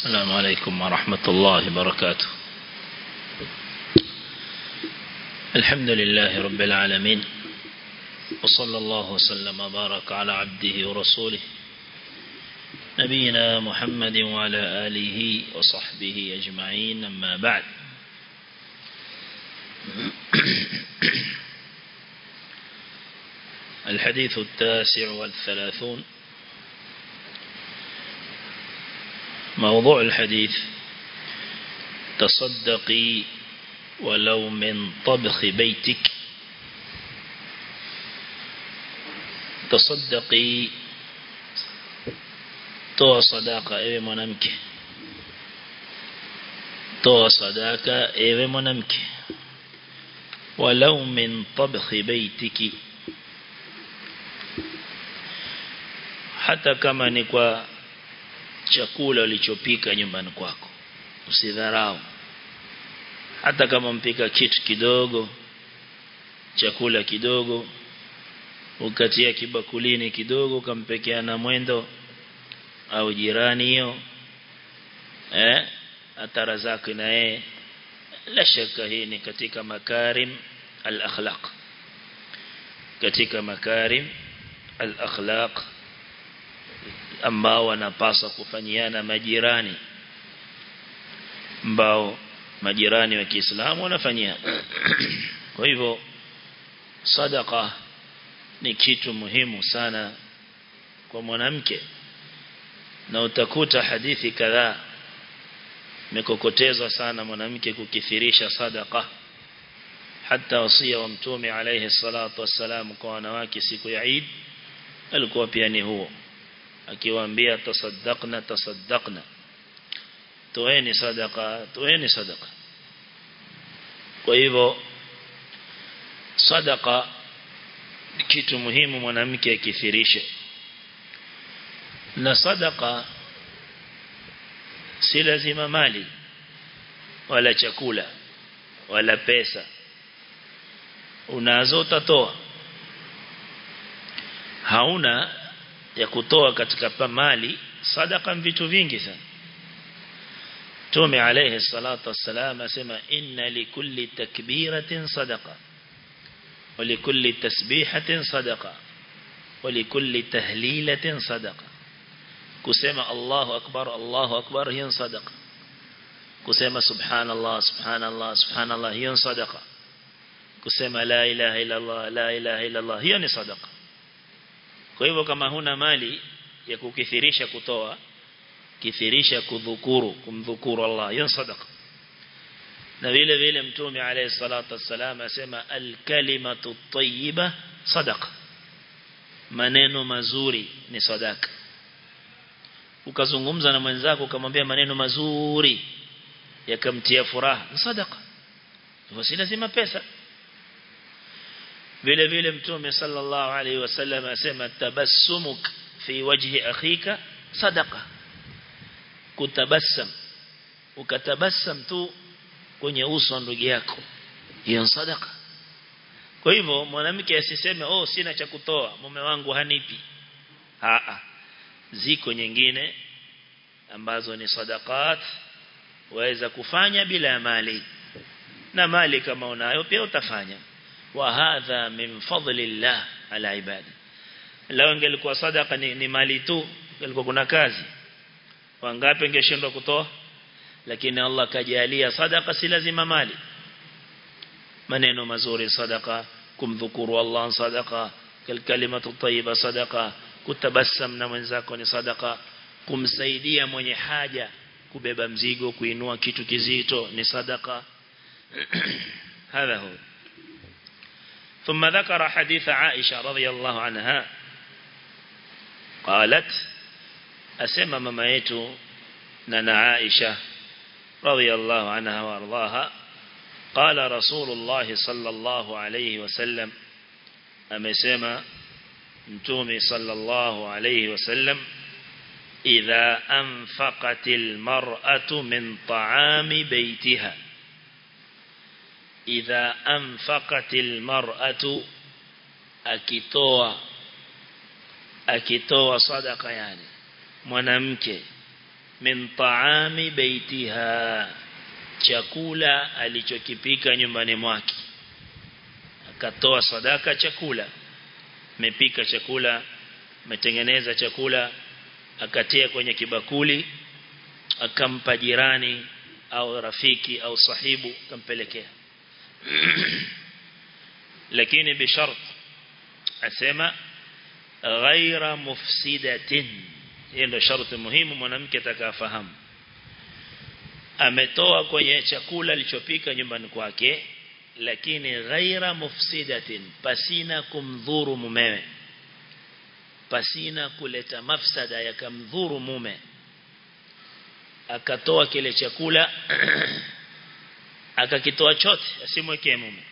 السلام عليكم ورحمة الله وبركاته. الحمد لله رب العالمين وصلى الله وسلم وبارك على عبده ورسوله نبينا محمد وعلى آله وصحبه أجمعين أما بعد. الحديث التاسع والثلاثون موضوع الحديث تصدقي ولو من طبخ بيتك. تصدقي توا صداقة إيوه منامك. توا صداقة إيوه منامك. ولو من طبخ بيتك. حتى كما نكوى chakula ulichopika nyumbani kwako. Usidharau. Hata kama mpika kitu kidogo chakula kidogo ukatia kibakulini kidogo ukampekea na mwendo au jirani hiyo eh atara zake na yeye. La shaka hii ni katika makarim al-akhlaq. Katika makarim al-akhlaq ambao wanapaswa kufanyiana majirani ambao majirani wa Kiislamu wanafanyia. Kwa hivyo sadaka ni kitu muhimu sana kwa mwanamke. Na utakuta hadithi kadhaa mekokotezwa sana mwanamke kukithirisha sadaka hata wasia wa mtume alayhi salatu wassalam kwa wanawake siku ya Eid alikuwa pia ni huo akiwaambia tasaddaqna tasaddaqna. Toeni sadaqa toeni sadaqa. Kwa hivyo sadaka kitu muhimu mwanamke akithirishe. Na sadaqa si lazima mali wala chakula wala pesa. Unazo utatoa. Hauna ya kutoa katika mali sadaka vitu vingi sana Tume alayhi salatu wassalam asema inna likulli takbiratin sadaqa wa likulli tasbihatin sadaqa wa likulli tahlilatin sadaqa kusema Allahu akbar Allahu akbar hiyo sadaqa kusema subhanallah subhanallah subhanallah hiyo sadaqa kusema la ilaha illa Allah la ilaha illa Allah hiyo ni sadaqa kwa hivyo kama huna mali ya kukithirisha kutoa kithirisha kudhukuru kumdhukuru Allah. Hiyo sadaqa na vile vile mtume alayhi salatu wassalam asema al-kalimatu tayyiba sadaqa maneno mazuri ni sadaka. Ukazungumza na mwenzako ukamwambia maneno mazuri yakamtia furaha ni sadaka. Hivyo si lazima pesa vile vile mtume sallallahu alaihi wasallam asema tabassumuk fi wajhi akhika sadaqa. Kutabassam ukatabassam tu kwenye uso ndugu yako hiyo sadaqa. Kwa hivyo mwanamke asiseme oh sina cha kutoa mume wangu hanipi. A a ziko nyingine ambazo ni sadaqat waweza kufanya bila mali. Na mali kama unayo pia utafanya wa hadha min fadlillah ala ibadi lao ingelikuwa sadaqa ni, ni mali tu ingelikuwa kuna kazi wangapi ingeshindwa kutoa lakini Allah kajalia sadaqa si lazima mali maneno mazuri sadaqa kumdhukuru Allah sadaqa kalimatu tayyiba sadaqa kutabassam na mwenzako ni sadaqa kumsaidia mwenye haja kubeba mzigo kuinua kitu kizito ni sadaqa هذا هو ثم ذكر حديث عائشة رضي الله عنها. قالت أسمى مميت ننا عائشة رضي الله عنها وأرضاها. قال رسول الله صلى الله عليه وسلم أمسما متومي صلى الله عليه وسلم إذا أنفقت المرأة من طعام بيتها. idha anfaqatil mar'atu akitoa akitoa sadaka yani mwanamke min taami baitiha chakula alichokipika nyumbani mwake. Akatoa sadaka chakula mepika chakula metengeneza chakula akatia kwenye kibakuli akampa jirani au rafiki au sahibu kampelekea lakini bishart asema ghaira mufsidatin. Hiyo ndio sharti muhimu mwanamke atakafahamu ametoa kwenye chakula alichopika nyumbani kwake lakini ghaira mufsidatin pasina kumdhuru mumewe. Pasina kuleta mafsada yakamdhuru mume. Akatoa kile chakula akakitoa chote asimwekee mume.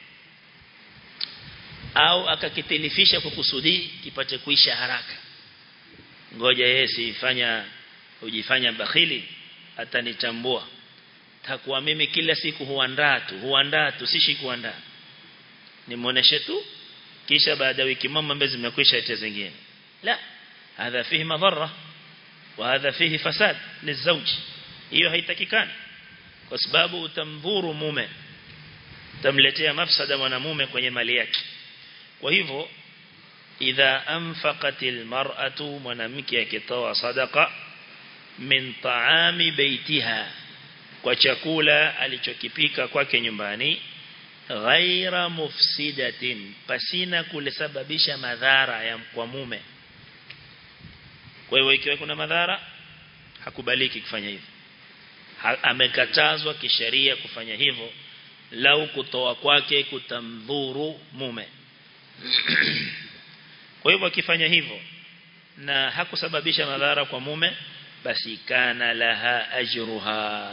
Au akakitilifisha kwa kusudi kipate kuisha haraka. Ngoja yeye sifanya ujifanya bakhili atanitambua. Takuwa mimi kila siku huandaa tu huandaa tu sishi kuandaa nimuoneshe tu kisha baada wiki mama mbezi zimekwisha ite zingine. La hadha fihi madhara wa hadha fihi fasad lizawji. Hiyo haitakikani kwa sababu utamdhuru mume utamletea mafsada mwanamume kwenye mali yake. Kwa hivyo idha anfaqatil mar'atu mwanamke akitoa sadaqa min ta'ami baitiha kwa chakula alichokipika kwake nyumbani ghaira mufsidatin pasina kulisababisha madhara ya kwa mume. Kwa hiyo ikiwa kuna madhara hakubaliki kufanya hivyo amekatazwa kisheria kufanya hivyo lau kutoa kwake kutamdhuru mume. Kwa hivyo akifanya hivyo na hakusababisha madhara kwa mume basi kana laha ajruha.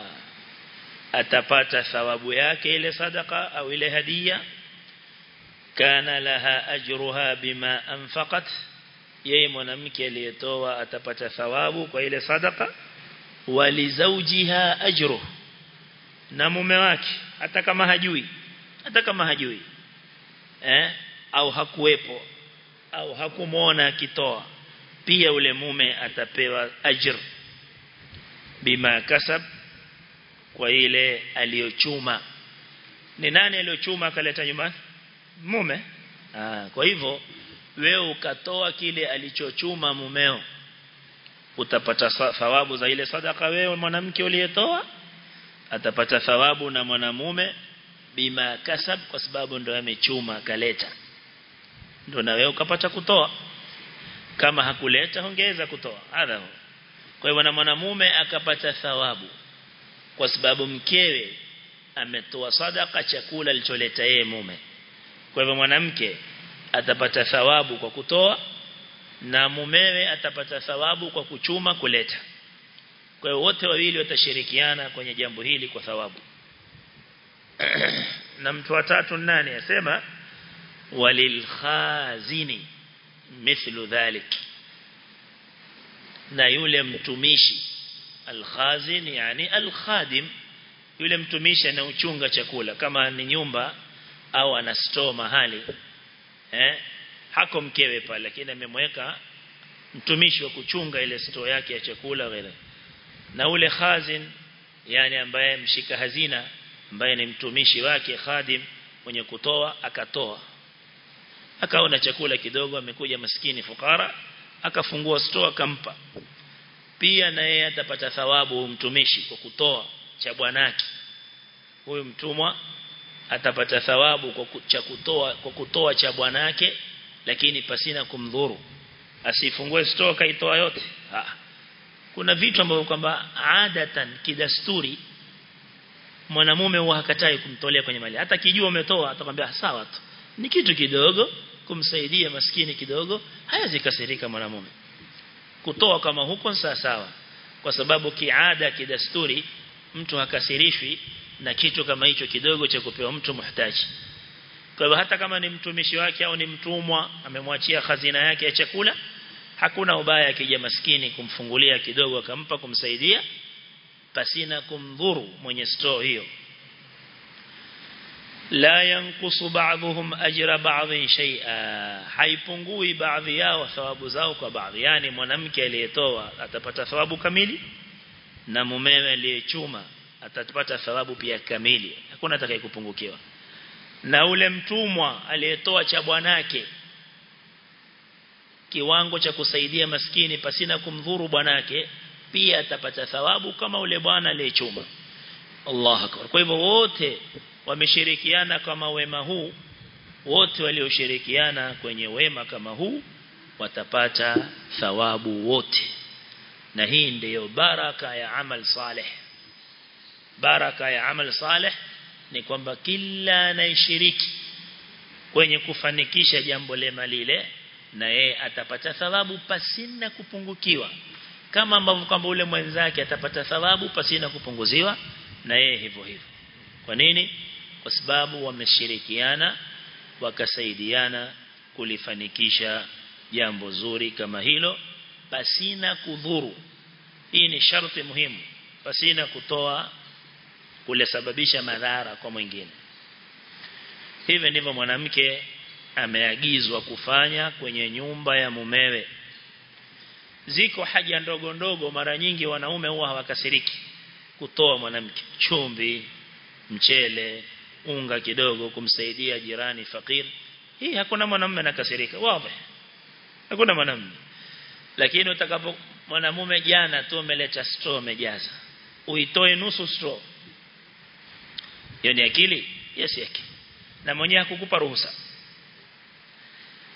Atapata thawabu yake ile sadaka au ile hadia kana laha ajruha bima anfaqat. Yeye mwanamke aliyetoa atapata thawabu kwa ile sadaka walizaujiha ajru na mume wake hata kama hajui hata kama hajui eh au hakuwepo au hakumuona akitoa pia ule mume atapewa ajr. Bima kasab kwa ile aliyochuma. Ni nani aliyochuma akaleta nyumbani? Mume. Aa, kwa hivyo wewe ukatoa kile alichochuma mumeo utapata thawabu za ile sadaka wewe mwanamke uliyetoa atapata thawabu na mwanamume bima kasab kwa sababu ndo amechuma akaleta. Ndo na wewe ukapata kutoa. Kama hakuleta ongeza kutoa. Hadha kwa hiyo na mwanamume akapata thawabu kwa sababu mkewe ametoa sadaka chakula alicholeta yeye mume. Kwa hivyo mwanamke atapata thawabu kwa kutoa na mumewe atapata thawabu kwa kuchuma kuleta. Kwa hiyo wote wawili watashirikiana kwenye jambo hili kwa thawabu. Na mtu wa tatu nani? Asema walilkhazini mithlu dhalik. Na yule mtumishi alkhazin yani alkhadim yule mtumishi anauchunga chakula kama ni nyumba au ana store mahali eh hako mkewe pale lakini amemweka mtumishi wa kuchunga ile store yake ya chakula vile na ule khazin yani ambaye mshika hazina ambaye ni mtumishi wake khadim mwenye kutoa akatoa. Akaona chakula kidogo amekuja maskini fukara akafungua store akampa. Pia na yeye atapata thawabu mtumishi kwa kutoa cha bwanake. Huyu mtumwa atapata thawabu kwa cha kutoa kwa kutoa cha bwanake lakini pasina kumdhuru. Asifungue store kaitoa yote. Ha. kuna vitu ambavyo kwamba adatan kidasturi mwanamume huwa hakatai kumtolea kwenye mali. Hata kijua umetoa atakwambia sawa tu. Ni kitu kidogo kumsaidia maskini kidogo hawezi kasirika mwanamume. Kutoa kama huko sawa sawa. Kwa sababu kiada kidasturi mtu hakasirishwi na kitu kama hicho kidogo cha kupewa mtu muhtaji kwa hivyo hata kama ni mtumishi wake au ni mtumwa amemwachia hazina yake ya chakula hakuna ubaya akija maskini kumfungulia kidogo akampa kumsaidia pasina kumdhuru mwenye store hiyo. La yankusu ba'dhum ajra ba'dhin shay'a. Haipungui baadhi yao thawabu zao kwa baadhi. Yani mwanamke aliyetoa atapata thawabu kamili na mumewe aliyechuma atapata thawabu pia kamili. Hakuna atakayekupungukiwa na ule mtumwa aliyetoa cha bwanake kiwango cha kusaidia maskini pasina kumdhuru bwanake pia atapata thawabu kama ule bwana aliyechuma. Allah akbar. Kwa hivyo wote wameshirikiana kama wema huu wote walioshirikiana kwenye wema kama huu watapata thawabu wote. Na hii ndiyo baraka ya amal saleh. Baraka ya amal saleh ni kwamba kila anayeshiriki kwenye kufanikisha jambo lema lile na yeye atapata thawabu pasina kupungukiwa. Kama ambavyo kwamba ule mwenzake atapata thawabu pasina kupunguziwa na yeye hivyo hivyo. Kwa nini? Kwa sababu wameshirikiana wakasaidiana kulifanikisha jambo zuri kama hilo pasina kudhuru. Hii ni sharti muhimu pasina kutoa kulesababisha madhara kwa mwingine. Hivi ndivyo mwanamke ameagizwa kufanya kwenye nyumba ya mumewe. Ziko haja ndogo ndogo mara nyingi wanaume huwa hawakasiriki kutoa mwanamke. Chumvi mchele unga kidogo kumsaidia jirani fakir hii hakuna mwanamume anakasirika wazi hakuna mwanamume. Lakini utakapo mwanamume jana tu umeleta straw umejaza uitoe nusu straw hiyo ni akili? Yes yake na mwenyewe hakukupa ruhusa.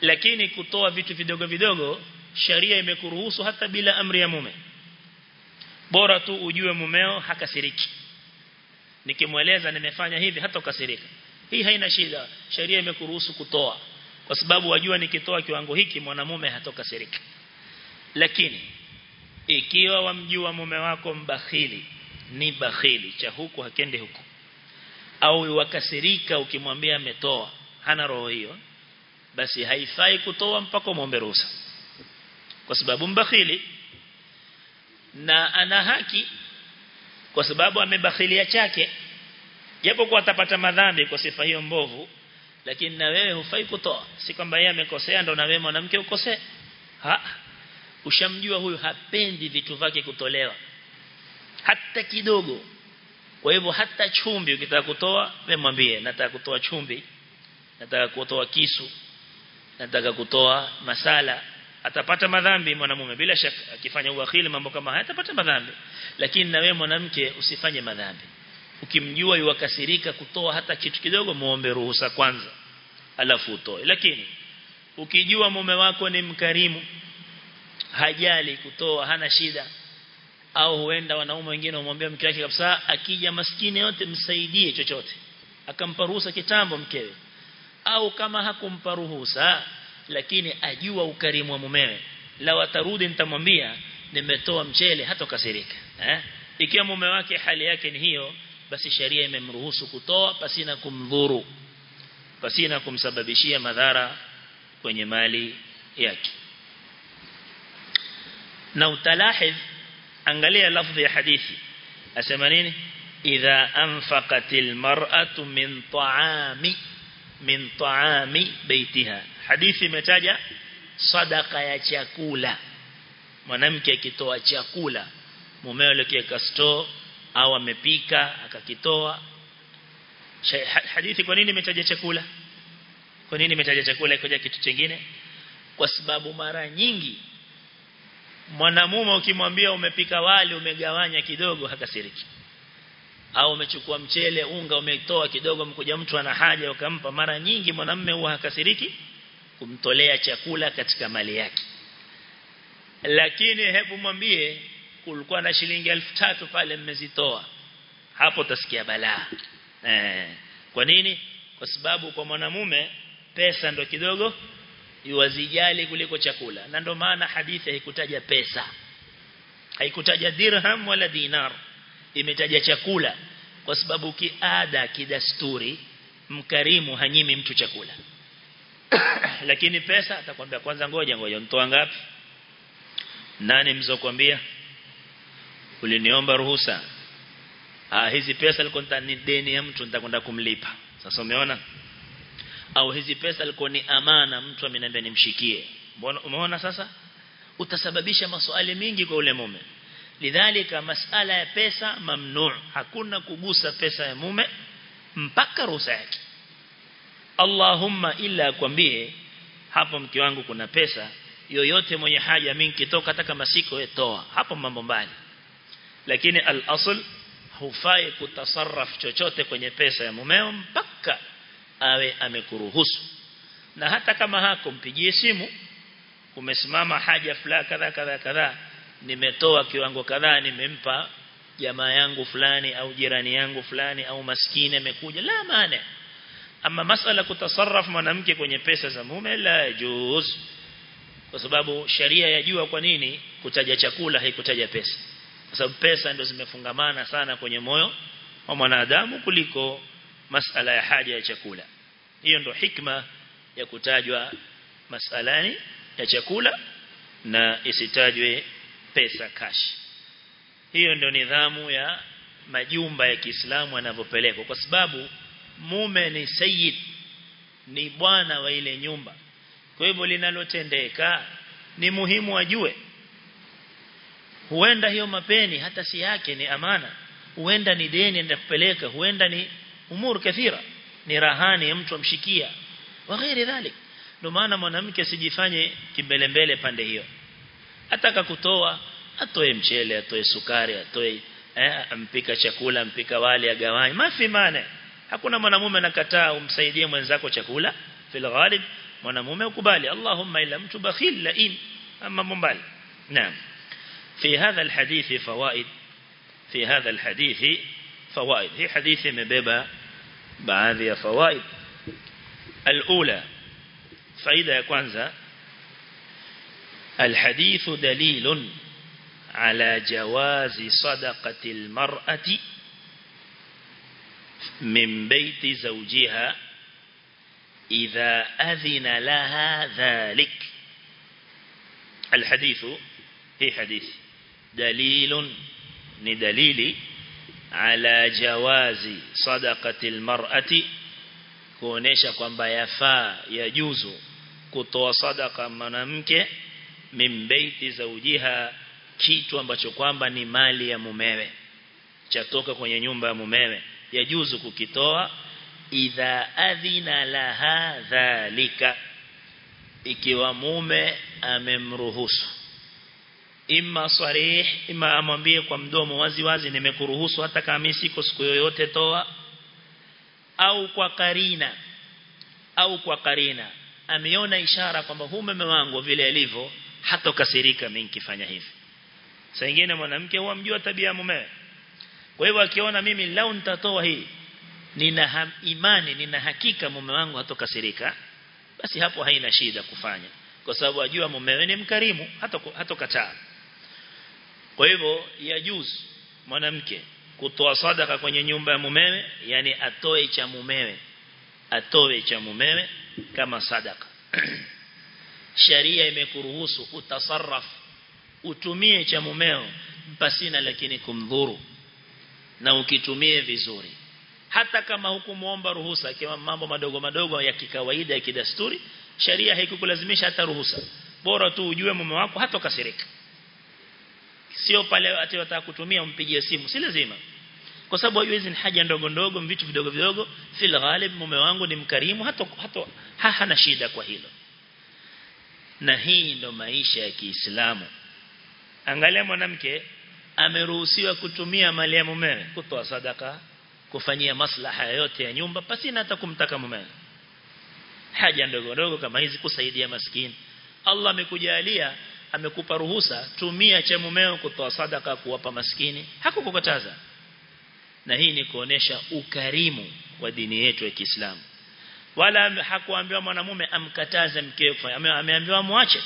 Lakini kutoa vitu vidogo vidogo sharia imekuruhusu hata bila amri ya mume. Bora tu ujue mumeo hakasiriki. Nikimweleza nimefanya hivi hata ukasirika. Hii haina shida. Sharia imekuruhusu kutoa. Kwa sababu wajua nikitoa kiwango hiki mwanamume hatokasirika lakini ikiwa wamjua mume wako mbakhili ni bakhili cha huku hakende huku au wakasirika ukimwambia ametoa hana roho hiyo basi haifai kutoa mpaka muombe ruhusa. Kwa sababu mbakhili na ana haki kwa sababu amebakhilia chake japo kwa atapata madhambi kwa sifa hiyo mbovu lakini na wewe hufai kutoa. Si kwamba yeye amekosea ndo na wewe mwanamke ukosea ha ushamjua huyu hapendi vitu vyake kutolewa. Hata kidogo kwa hivyo hata chumbi ukitaka kutoa wemwambie mwambie nataka kutoa chumbi nataka kutoa kisu nataka kutoa masala. Atapata madhambi mwanamume bila shaka akifanya uakhili mambo kama haya atapata madhambi. Lakini na wewe mwanamke usifanye madhambi. Ukimjua yuwakasirika kutoa hata kitu kidogo muombe ruhusa kwanza alafu utoe. Lakini ukijua mume wako ni mkarimu hajali kutoa hana shida au huenda wanaume wengine wamwambia mke wake kabisa akija maskini yote msaidie chochote. Akampa ruhusa kitambo mkewe. Au kama hakumpa ruhusa lakini ajua ukarimu wa mumewe. La watarudi nitamwambia nimetoa mchele hata kasirika eh? Ikiwa mume wake hali yake ni hiyo basi sheria imemruhusu kutoa pasina kumdhuru pasina kumsababishia madhara kwenye mali yake. Na utalahidh angalia lafzi ya hadithi. Asema nini? Idha anfaqatil mar'atu min ta'ami min ta'ami baitiha. Hadithi imetaja sadaka ya chakula. Mwanamke akitoa chakula mumeo alikiweka store au amepika akakitoa. Hadithi kwa nini imetaja chakula? Kwa nini imetaja chakula ikoja kitu kingine kwa sababu mara nyingi mwanamume ukimwambia umepika wali umegawanya kidogo hakasiriki. Au umechukua mchele unga umetoa kidogo mkuja mtu ana haja ukampa. Mara nyingi mwanamume huwa hakasiriki kumtolea chakula katika mali yake. Lakini hebu mwambie kulikuwa na shilingi 3000 pale mmezitoa. Hapo utasikia balaa. Eh kwa nini? Kwa sababu kwa mwanamume pesa ndo kidogo iwazijali kuliko chakula. Na ndo maana hadithi haikutaja pesa. Haikutaja dirham wala dinar. Imetaja chakula. Kwa sababu kiada kidasturi mkarimu hanyimi mtu chakula. Lakini pesa atakwambia kwanza ngoja ngoja mtoa ngapi? Nani mzokuambia uliniomba ruhusa. Ah hizi pesa alikonta ni deni ya mtu nitakwenda kumlipa. Sasa umeona au hizi pesa alikuwa ni amana mtu ameniambia nimshikie. Mbona umeona sasa? Utasababisha maswali mingi kwa ule mume. Lidhalika masala ya pesa mamnu hakuna kugusa pesa ya mume mpaka ruhusa yake. Allahumma illa akwambie hapo mke wangu kuna pesa yoyote mwenye haja mimi kitoka hata kama siko etoa toa. Hapo mambo mbali. Lakini al-asl hufai kutasarraf chochote kwenye pesa ya mumeo mpaka awe amekuruhusu. Na hata kama hako mpigie simu. Umesimama haja fulani kadha kadha kadha nimetoa kiwango kadhaa nimempa jamaa yangu fulani au jirani yangu fulani au maskini amekuja. La maana. Ama masala kutasarraf mwanamke kwenye pesa za mume la juz. Kwa sababu sharia yajua kwa nini kutaja chakula haikutaja pesa. Kwa sababu pesa ndio zimefungamana sana kwenye moyo wa mwanadamu kuliko masala ya haja ya chakula. Hiyo ndo hikma ya kutajwa masalani ya chakula na isitajwe pesa cash. Hiyo ndio nidhamu ya majumba ya Kiislamu yanavyopelekwa kwa sababu mume ni sayyid ni bwana wa ile nyumba. Kwa hivyo linalotendeka ni muhimu ajue. Huenda hiyo mapeni hata si yake ni amana. Huenda ni deni ndio kupeleka. Huenda ni umur kathira ni rahani mtu amshikia wa ghairi dhalik ndio maana mwanamke asijifanye kimbelembele pande hiyo ataka kutoa atoe mchele atoe sukari atoe eh, ampika chakula ampika wali agawanye mafi maana hakuna mwanamume anakataa umsaidie mwenzako chakula fil ghalib mwanamume ukubali allahumma illa mtu bakhil lain ama mumbali naam في هذا الحديث فوائد في هذا الحديث فوائد هي حديث مبيبة بعض فوائد الأولى فإذا كwanza الحديث دليل على جواز صدقة المرأة من بيت زوجها إذا أذن لها ذلك الحديث هي حديث دليل ندليل ala jawazi sadaqatil mar'ati kuonesha kwamba yafaa yajuzu kutoa sadaka mwanamke mimbeiti zaujiha kitu ambacho kwamba ni mali ya mumewe chatoka kwenye nyumba ya mumewe yajuzu kukitoa. Idha adhina laha dhalika ikiwa mume amemruhusu imma sarih imma amwambie kwa mdomo wazi wazi nimekuruhusu hata kama mimi siko siku yoyote toa. Au kwa karina au kwa karina. Ameona ishara kwamba huyu mume wangu vile alivyo hata hatokasirika mimi nikifanya hivi. Saa nyingine mwanamke huwa mjua tabia ya mumewe. Kwa hivyo akiona mimi lau nitatoa hii nina imani nina hakika mume wangu hatokasirika basi hapo haina shida kufanya. Kwa sababu ajua mumewe ni mkarimu hata hatokataa kwa hivyo ya yajuzu mwanamke kutoa sadaka kwenye nyumba ya mumewe yani atoe cha mumewe atoe cha mumewe kama sadaka. Sharia imekuruhusu utasarraf utumie cha mumeo pasina lakini kumdhuru na ukitumie vizuri. Hata kama hukumuomba ruhusa kama mambo madogo madogo ya kikawaida ya kidasturi sharia haikukulazimisha hata ruhusa. Bora tu ujue mume wako hata kasirika sio pale ati wataka kutumia umpigie simu. Si lazima. Kwa sababu hizi ni haja ndogo ndogo vitu vidogo vidogo. Fil ghalib mume wangu ni mkarimu hata hata ha, hana shida kwa hilo. Na hii ndo maisha ya Kiislamu. Angalia mwanamke ameruhusiwa kutumia mali ya mumewe kutoa sadaka kufanyia maslaha yote ya nyumba pasina hata kumtaka mumewe haja ndogo ndogo kama hizi kusaidia maskini. Allah amekujalia amekupa ruhusa tumia cha mumeo kutoa sadaka kuwapa maskini. Hakukukataza. Na hii ni kuonesha ukarimu wa dini yetu ya Kiislamu. Wala hakuambiwa mwanamume amkataze mkewe kufanya. Ameambiwa muache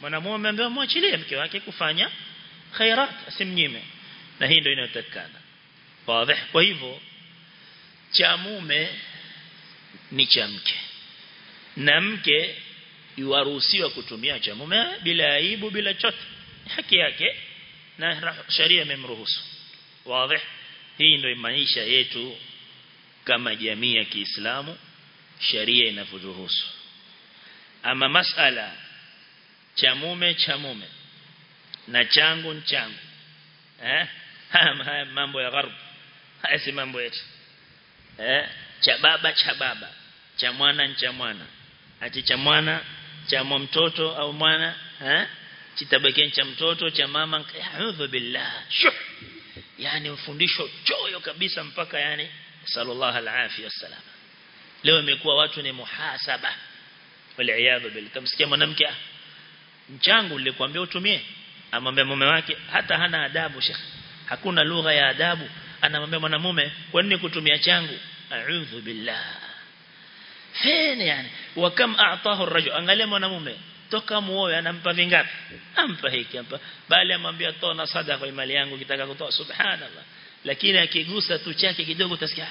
mwanamume ameambiwa muachilie mke wake kufanya khairat asimnyime. Na hii ndio inayotakana wazi. Kwa hivyo cha mume ni cha mke. Na mke yuwaruhusiwa kutumia cha mume bila aibu bila chote haki yake na sharia imemruhusu. Wazi. Hii ndio maisha yetu kama jamii ya Kiislamu sharia inavyoruhusu ama masala cha mume cha mume na changu changu. Eh? Haya mambo ya gharb haya si mambo yetu. Eh? Cha baba cha baba. Cha mwana cha mwana. Ati cha mwana cha mtoto au mwana eh chitabekeni cha mtoto cha mama a'udhu billah. Yani ufundisho choyo kabisa mpaka yani sallallahu alaihi wasallam leo imekuwa watu ni muhasaba. Wal billah. Tamsikia mwanamke mchangu nilikwambia utumie. Amwambia mume wake hata hana adabu shekh hakuna lugha ya adabu. Anamwambia mwanamume kwa nini kutumia changu? A'udhu billah fene yani. Wa kam a'tahu ar-rajul? Angalia mwanamume. Toka muoe anampa vingapi? Ampa hiki ampa. Bali amwambia toa na sadaka mali yangu kitaka kutoa subhanallah. Lakini akigusa tu chake kidogo utasikia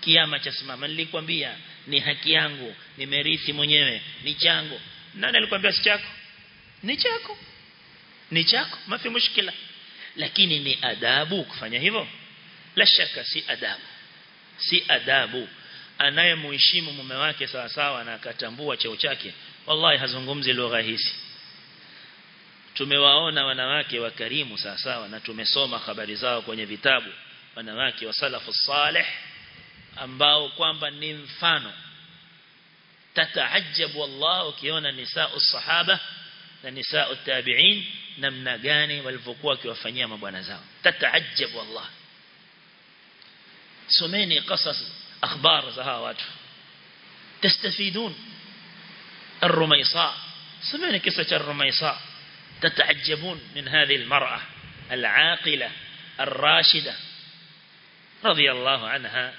kiama cha simama. Nilikwambia ni haki yangu nimerithi mwenyewe ni changu. Nani alikwambia si chako? Ni chako. Ni chako mafi mushkila. Lakini ni adabu kufanya hivyo. La shaka si adabu. Si adabu anayemheshimu mume wake sawa sawa na akatambua cheo chake wallahi hazungumzi lugha hizi tumewaona wanawake wakarimu sawa sawa na tumesoma habari zao kwenye vitabu wanawake wa salafu salih ambao kwamba ni mfano. Tataajabu wallah ukiona nisaa sahaba na nisaa tabi'in namna gani walivyokuwa wakiwafanyia mabwana zao. Tataajabu wallah. Someni qasas hawa watu tastafidun الرميصاء. سمعنا قصة الرميصاء. تتعجبون من هذه المرأة العاقلة الراشدة رضي الله عنها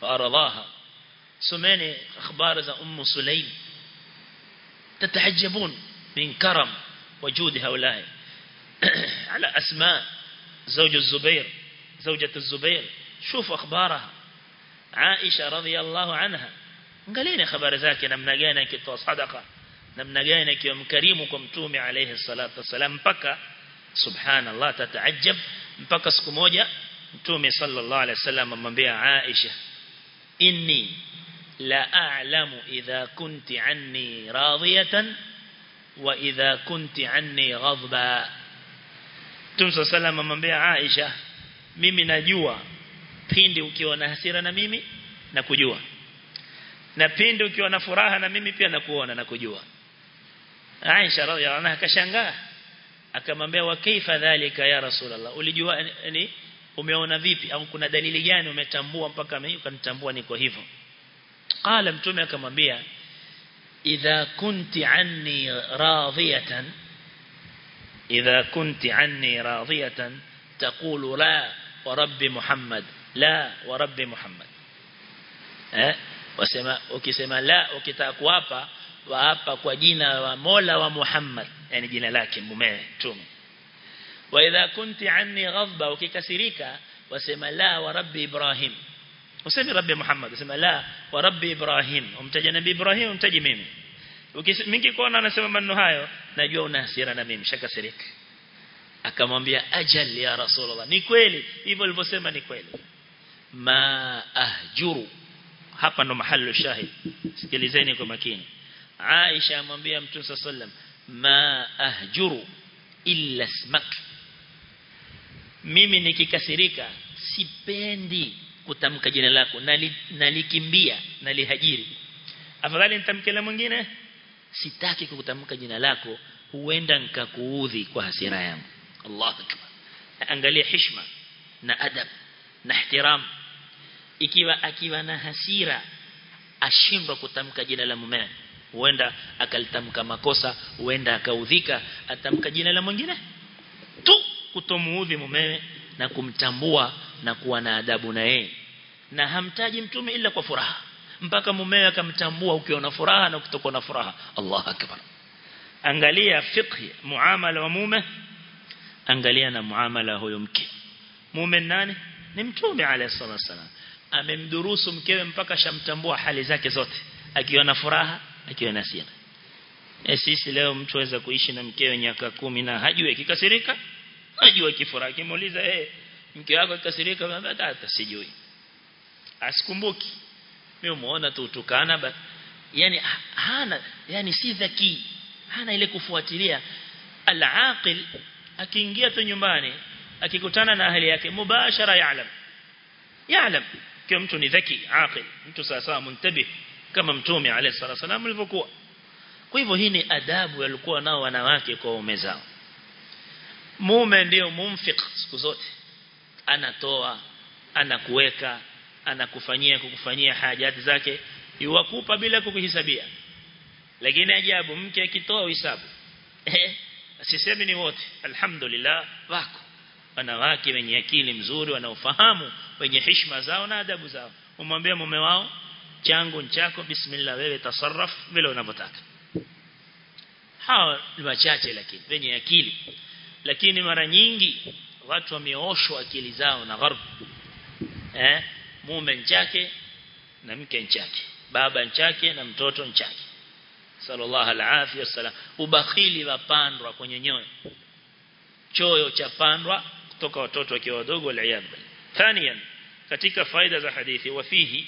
وأرضاها. سمعنا أخبار أم سليم. تتعجبون من كرم وجود هؤلاء. على أسماء زوج الزبير زوجة الزبير. شوف أخبارها. عائشة رضي الله عنها. قالين خبر ذاك نمنا جينا كتوا صدقة نمنا جينا كيوم كريمكم تومي عليه الصلاة والسلام. بكى سبحان الله تتعجب. بكى سكموجة تومي صلى الله عليه وسلم. من بيع عائشة إني لا أعلم إذا كنت عني راضية وإذا كنت عني غضبا. تومي صلى الله عليه وسلم من بيع عائشة mimi najua pindi ukiwa na hasira na mimi na kujua. Na pindi ukiwa na furaha na mimi pia nakuona na kujua. Aisha radhiallahu anha akashangaa. Akamwambia wa kaifa dhalika ya rasulullah ulijua ni umeona vipi? Au kuna dalili gani umetambua mpaka mimi ukanitambua niko hivyo? Qala mtume akamwambia idha kunti anni radiyatan idha kunti anni radiyatan taqulu la wa rabbi muhammad la wa rabbi muhammad. Eh? Wasema ukisema la ukitaka kuapa waapa kwa jina la Mola wa Muhammad. Yani jina lake mumewe tume wa idha kunti anni ghadba ukikasirika wasema la wa rabbi Ibrahim. Usemi rabbi Muhammad usema la wa rabbi Ibrahim. Umtaje nabii Ibrahim umtaje mimi. Mingi kuona anasema maneno hayo najua una hasira na mimi shakasirika. Akamwambia ajal ya rasulullah. Ni kweli hivyo alivyosema ni kweli ma ahjuru. Hapa ndo mahali shahid. Sikilizeni kwa makini. Aisha amwambia Mtume sallam ma ahjuru illa smak mimi nikikasirika sipendi kutamka jina lako nalikimbia nalihajiri. Afadhali nitamke la mwingine? Sitaki kukutamka jina lako huenda nikakuudhi kwa hasira yangu. Allahu akbar. Angalia heshima na adab na ihtiram ikiwa akiwa na hasira ashindwa kutamka jina la mume huenda akalitamka makosa huenda akaudhika atamka jina la mwingine. Tu kutomuudhi mumewe na kumtambua na kuwa na adabu na yeye. Na hamtaji mtume ila kwa furaha. Mpaka mumewe akamtambua ukiona na furaha na ukitokuwa na furaha. Allah akbar. Angalia fiqh muamala wa mume. Angalia na muamala huyo mke. Mume nani? Ni mtume alayhi salatu wasallam amemdurusu mkewe mpaka shamtambua hali zake zote. Akiwa na furaha akiwa na hasira e sisi leo mtu aweza kuishi na mkewe miaka kumi na hajui kikasirika hajui kifuraha kimuuliza eh mke wako kikasirika hata sijui. Asikumbuki. Mimi muona tu utukana ba yani hana yani si dhaki hana ile kufuatilia. Al-aqil akiingia tu nyumbani akikutana na ahli yake mubashara yaalam yaalam kwa mtu ni dhaki aqil mtu sawa muntabih kama mtume alayhi salatu wasallam alivyokuwa. Kwa hivyo hii ni adabu walikuwa nao wanawake kwa waume zao. Mume ndio mumfik siku zote. Anatoa anakuweka anakufanyia kukufanyia hajati zake yuwakupa bila kukuhisabia. Lakini ajabu mke akitoa hisabu sisemi asisemi ni wote. Alhamdulillah wako. Wanawake wenye akili mzuri wanaofahamu wenye heshima zao na adabu zao. Umwambie mume wao changu nchako bismillah wewe tasarraf vile unavyotaka. Hawa ni wachache lakini wenye akili. Lakini mara nyingi watu wameoshwa akili zao na gharb eh mume nchake na mke nchake baba nchake na mtoto nchake. Sallallahu alaihi wasallam ubakhili wapandwa kwenye nyoyo. Choyo cha pandwa kutoka watoto wakiwa wadogo waliyad ثانيا كتيك فائدة الحديث وفيه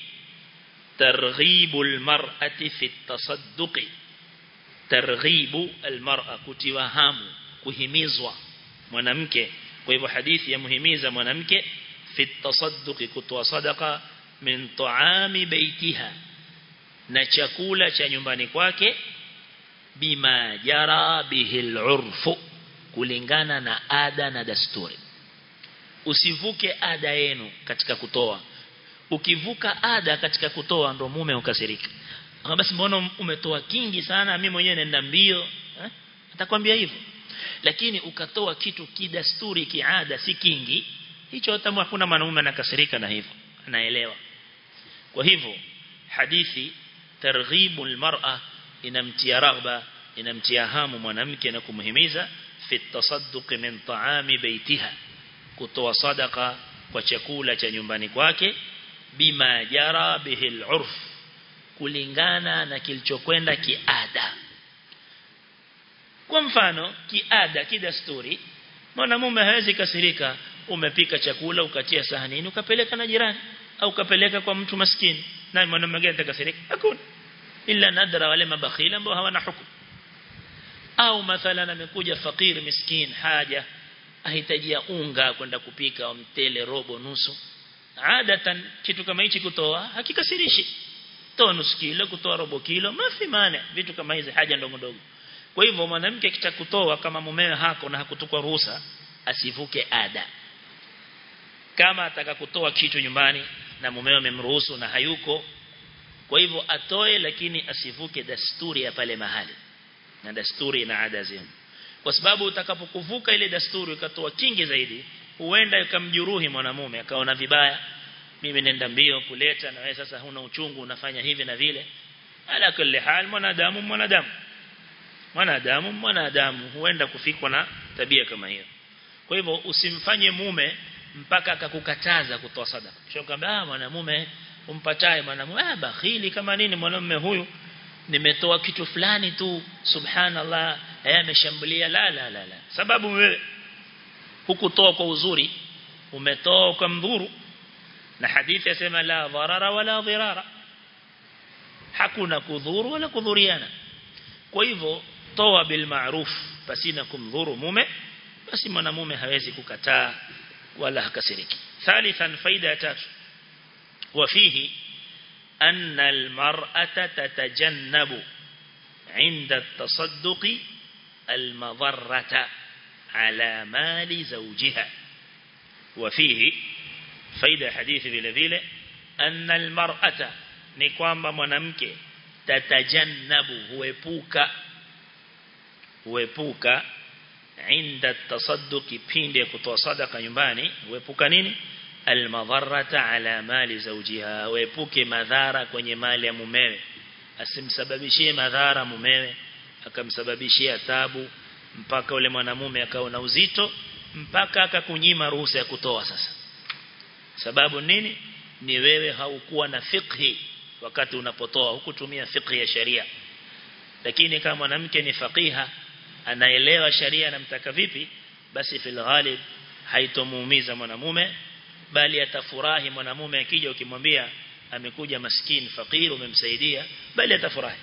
ترغيب المرأة في التصدق. ترغيب المرأة كتوهام كهميزوا منامك كيبو حديث يمهميز منامك في التصدق كتو صدق من طعام بيتها. نشكولة شنبانكواك بما جرى به العرف كلنغانا نآدنا دستوري. Usivuke ada yenu katika kutoa. Ukivuka ada katika kutoa ndo mume ukasirika kama basi mbona umetoa kingi sana mimi mwenyewe nenda mbio? Eh? atakwambia hivyo. Lakini ukatoa kitu kidasturi kiada si kingi hicho hata hakuna mwanaume anakasirika na hivyo anaelewa. Kwa hivyo hadithi targhibu almar'a inamtia raghba inamtia hamu mwanamke na kumhimiza fi tasadduq min ta'ami baitiha kutoa sadaka kwa chakula cha nyumbani kwake bima jara bihil urf kulingana na kilichokwenda kiada. Kwa mfano kiada kidasturi mwanamume hawezi kasirika umepika chakula ukatia sahanini ukapeleka na jirani au ukapeleka kwa mtu maskini na mwanamume gani atakasirika. Hakuna. Ila nadra wale mabakhila ambao hawana hukumu. Au mathalan amekuja fakir miskin haja ahitajia unga kwenda kupika au mtele robo nusu. Adatan kitu kama hichi kutoa hakikasirishi. Toa nusu kilo kutoa robo kilo mafi vitu kama hizi haja ndogo ndogo. Kwa hivyo mwanamke kitakutoa kama mumewe hako na hakutukwa ruhusa asivuke ada. Kama ataka kutoa kitu nyumbani na mumewe amemruhusu na hayuko kwa hivyo atoe lakini asivuke dasturi ya pale mahali. Na dasturi na ada zenu kwa sababu utakapokuvuka ile dasturi ukatoa kingi zaidi huenda ikamjuruhi mwanamume akaona vibaya mimi nenda mbio kuleta na wewe sasa huna uchungu unafanya hivi na vile. Ala kulli hal mwanadamu mwanadamu. Mwanadamu mwanadamu huenda kufikwa na tabia kama hiyo. Kwa hivyo usimfanye mume mpaka akakukataza kutoa sadaka. Shoka ah mwanamume umpataye mwanamume. Ah bakhili kama nini mwanamume huyu nimetoa kitu fulani tu subhanallah yeye ameshambulia la la la la sababu wewe hukutoa kwa uzuri umetoa kwa mdhuru na hadithi yasema la dharara wala dhirara hakuna kudhuru wala kudhuriana kwa hivyo toa bil ma'ruf pasina kumdhuru mume basi mwanamume hawezi kukataa wala hakasiriki thalithan faida ya tatu وفيه أن المرأة تتجنب عند التصدق المضرة على مال زوجها. وفيه فيدى حديث بلذيلة أن المرأة نقوم بمنامك تتجنب ويبوك ويبوك عند التصدق بين ديك وتصدق يماني ويبوك نيني المضرة على مال زوجها. ويبوك مذارك ونمال مميني أسم سببشي مذارك مميني akamsababishia tabu mpaka ule mwanamume akawa na uzito mpaka akakunyima ruhusa ya kutoa sasa. Sababu nini? Ni wewe haukuwa na fikhi wakati unapotoa hukutumia fikhi ya sharia. Lakini kama mwanamke ni faqiha anaelewa sharia anamtaka vipi basi fil ghalib haitomuumiza mwanamume bali atafurahi mwanamume akija ukimwambia amekuja maskini fakir umemsaidia bali atafurahi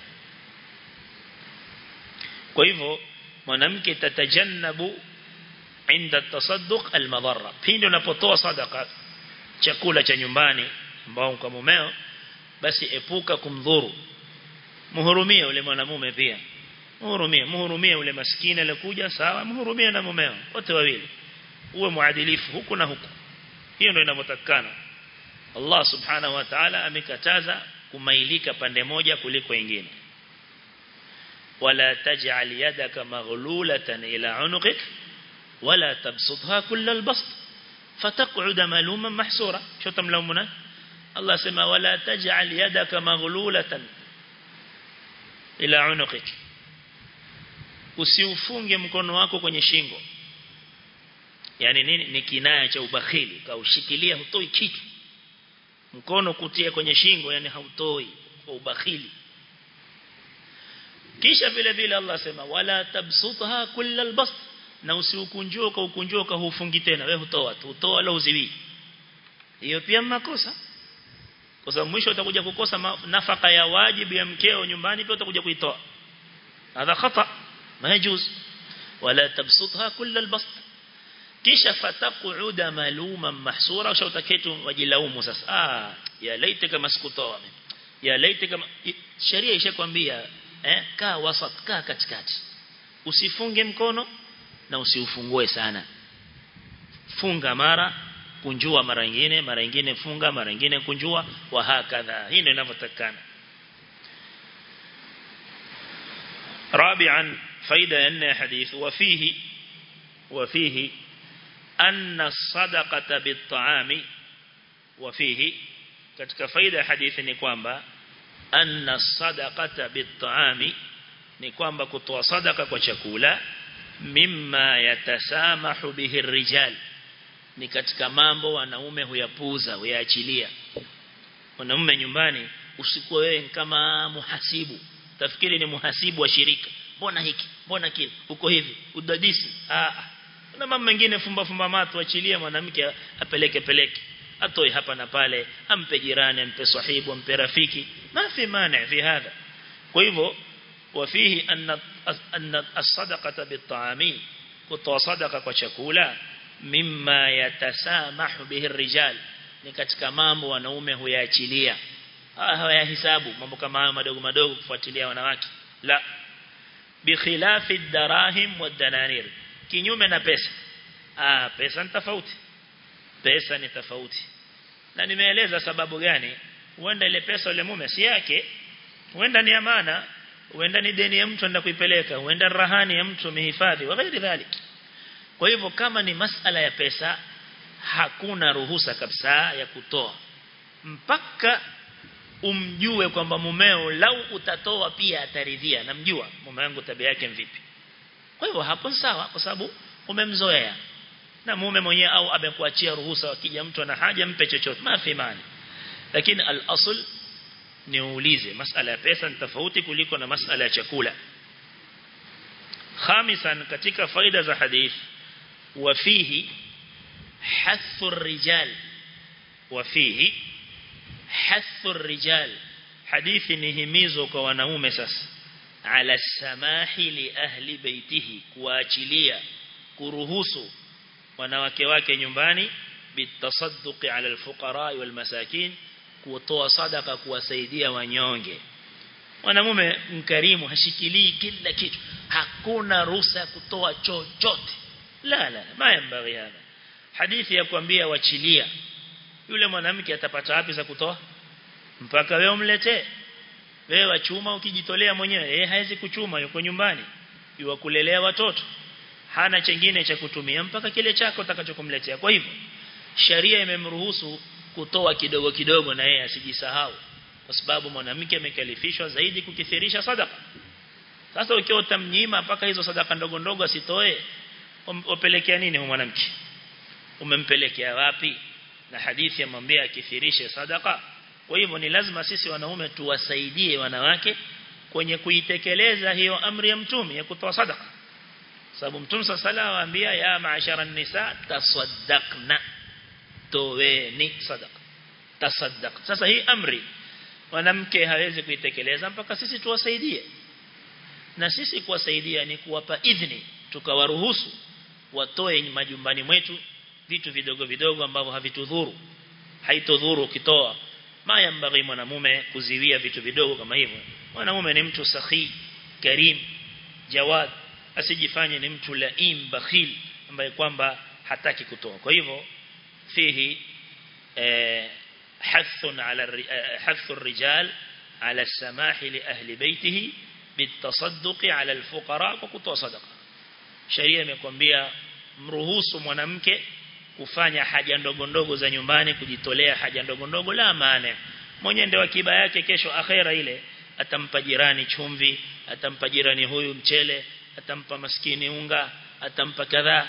kwa hivyo mwanamke tatajannabu inda tasadduq almadharra pindi unapotoa sadaka chakula cha nyumbani ambao kwa mumeo basi epuka kumdhuru. Muhurumie ule mwanamume pia. Muhurumie muhurumie ule maskini aliyokuja sawa muhurumie na mumeo wote wawili. Uwe muadilifu huku na huku. Hiyo ndio inavyotakana Allah subhanahu wa ta'ala amekataza kumailika pande moja kuliko nyingine wala taj'al yadaka maghlulatan ila 'unuqik wala tabsutha kull al-bast fataq'ud maluman mahsura sho tamlaumuna Allah sema wala taj'al yadaka maghlulatan ila 'unuqik usiufunge mkono wako kwenye shingo. Yani nini? Ni kinaya cha ubakhili. Kaushikilia hutoi kitu. Mkono kutia kwenye shingo yani hautoi kwa ubakhili kisha vile vile Allah sema wala tabsutha kullal bast na ukunjue kwa hufungi tena wewe hutoa tu utoa la uziwi hiyo pia makosa kwa sababu mwisho utakuja kukosa nafaka ya wajibu ya mkeo nyumbani pia utakuja kuitoa hadha khata majuz wala tabsutha kullal bast kisha fataquda maluman mahsura kisha utaketu wajilaumu sasa ah ya laita kama sikutoa ya laita kama sheria ishakwambia eh kaa wasat kaa katikati usifunge mkono na usiufungue sana funga mara kunjua mara nyingine mara nyingine funga mara nyingine kunjua wa hakadha hii ndio inavyotakana رابعا فائده ان حديث وفيه وفيه أن الصدقة بالطعام وفيه katika faida ya hadithi ni kwamba anna sadaqata bit'ami ni kwamba kutoa sadaka kwa chakula mimma yatasamahu bihi rijal ni katika mambo wanaume huyapuza huyaachilia. Wanaume nyumbani usikuwa wewe kama muhasibu. Tafikiri ni muhasibu wa shirika. Mbona hiki? Mbona kile? Uko hivi? Udadisi? Ah kuna mambo mengine fumba fumba mato achilie mwanamke apeleke peleke atoi hapa na pale ampe jirani ampe sahibu ampe rafiki ma fi mani fi hadha kwa hivyo wafihi anna anna as-sadaqata bit-ta'ami kutoa sadaka kwa chakula mimma yatasamahu bihi rijal ni katika mambo wanaume huyaachilia hawayahisabu mambo kama hayo madogo madogo kufuatilia wanawake la bikhilafi ad-darahim wad-dananir kinyume na pesa ah pesa ni tofauti pesa ni tofauti na nimeeleza sababu gani? Huenda ile pesa ile mume si yake huenda ni amana huenda ni deni ya mtu anaenda kuipeleka huenda rahani ya mtu amehifadhi wa ghairi dhalik. Kwa hivyo kama ni masala ya pesa hakuna ruhusa kabisa ya kutoa. Mpaka umjue kwamba mumeo lau utatoa pia ataridhia. Namjua mume wangu tabia yake mvipi kwa hivyo hapo sawa kwa sababu umemzoea na mume mwenyewe au amekuachia ruhusa akija mtu ana haja mpe chochote mafi mani lakini al-asl ni uulize masala ya pesa ni tofauti kuliko na masala ya chakula khamisan katika faida za hadith wafihi hathu rijal wafihi hathu rijal hadithi ni himizo kwa wanaume sasa ala samahi li ahli baitihi kuachilia kuruhusu wanawake wake nyumbani bitasadduqi ala alfuqara walmasakin kutoa sadaka kuwasaidia wanyonge. Mwanamume mkarimu hashikilii kila kitu. Hakuna ruhusa ya kutoa chochote. La la mayambaghi hapa hadithi ya kuambia wachilia. Yule mwanamke atapata wapi za kutoa? Mpaka wewe umletee. Wewe wachuma ukijitolea mwenyewe. Yeye hawezi kuchuma yuko nyumbani. Yuwakulelea watoto hana chengine cha kutumia mpaka kile chako utakachokumletea. Kwa hivyo sharia imemruhusu kutoa kidogo kidogo na yeye asijisahau. Kwa sababu mwanamke amekalifishwa zaidi kukithirisha sadaka sasa ukiwa utamnyima mpaka hizo sadaka ndogo ndogo asitoe upelekea nini huyo mwanamke? Umempelekea wapi? Na hadithi yamwambia akithirishe sadaka kwa hivyo ni lazima sisi wanaume tuwasaidie wanawake kwenye kuitekeleza hiyo amri ya mtume ya kutoa sadaka sababu mtume sala waambia ya maashara nisa tasaddaqna. Toweni sadaqa. Tasaddaq. Sasa hii amri mwanamke hawezi kuitekeleza mpaka sisi tuwasaidie. Na sisi kuwasaidia ni kuwapa idhni tukawaruhusu watoe majumbani mwetu vitu vidogo vidogo ambavyo havitudhuru. Haitodhuru ukitoa. Mayambaghi mwanamume kuziwia vitu vidogo kama hivyo. Mwanamume ni mtu sahi karim jawad asijifanye ni mtu laim bakhil ambaye kwamba hataki kutoa kwa hivyo fihi حث على حث الرجال على السماح لأهل بيته بالتصدق على الفقراء وكتوى صدقة sheria imekwambia mruhusu mwanamke kufanya haja ndogo ndogo za nyumbani kujitolea haja ndogo ndogo la maana mwenye ndio akiba yake kesho akhera ile atampa jirani chumvi atampa jirani huyu mchele atampa maskini unga atampa kadhaa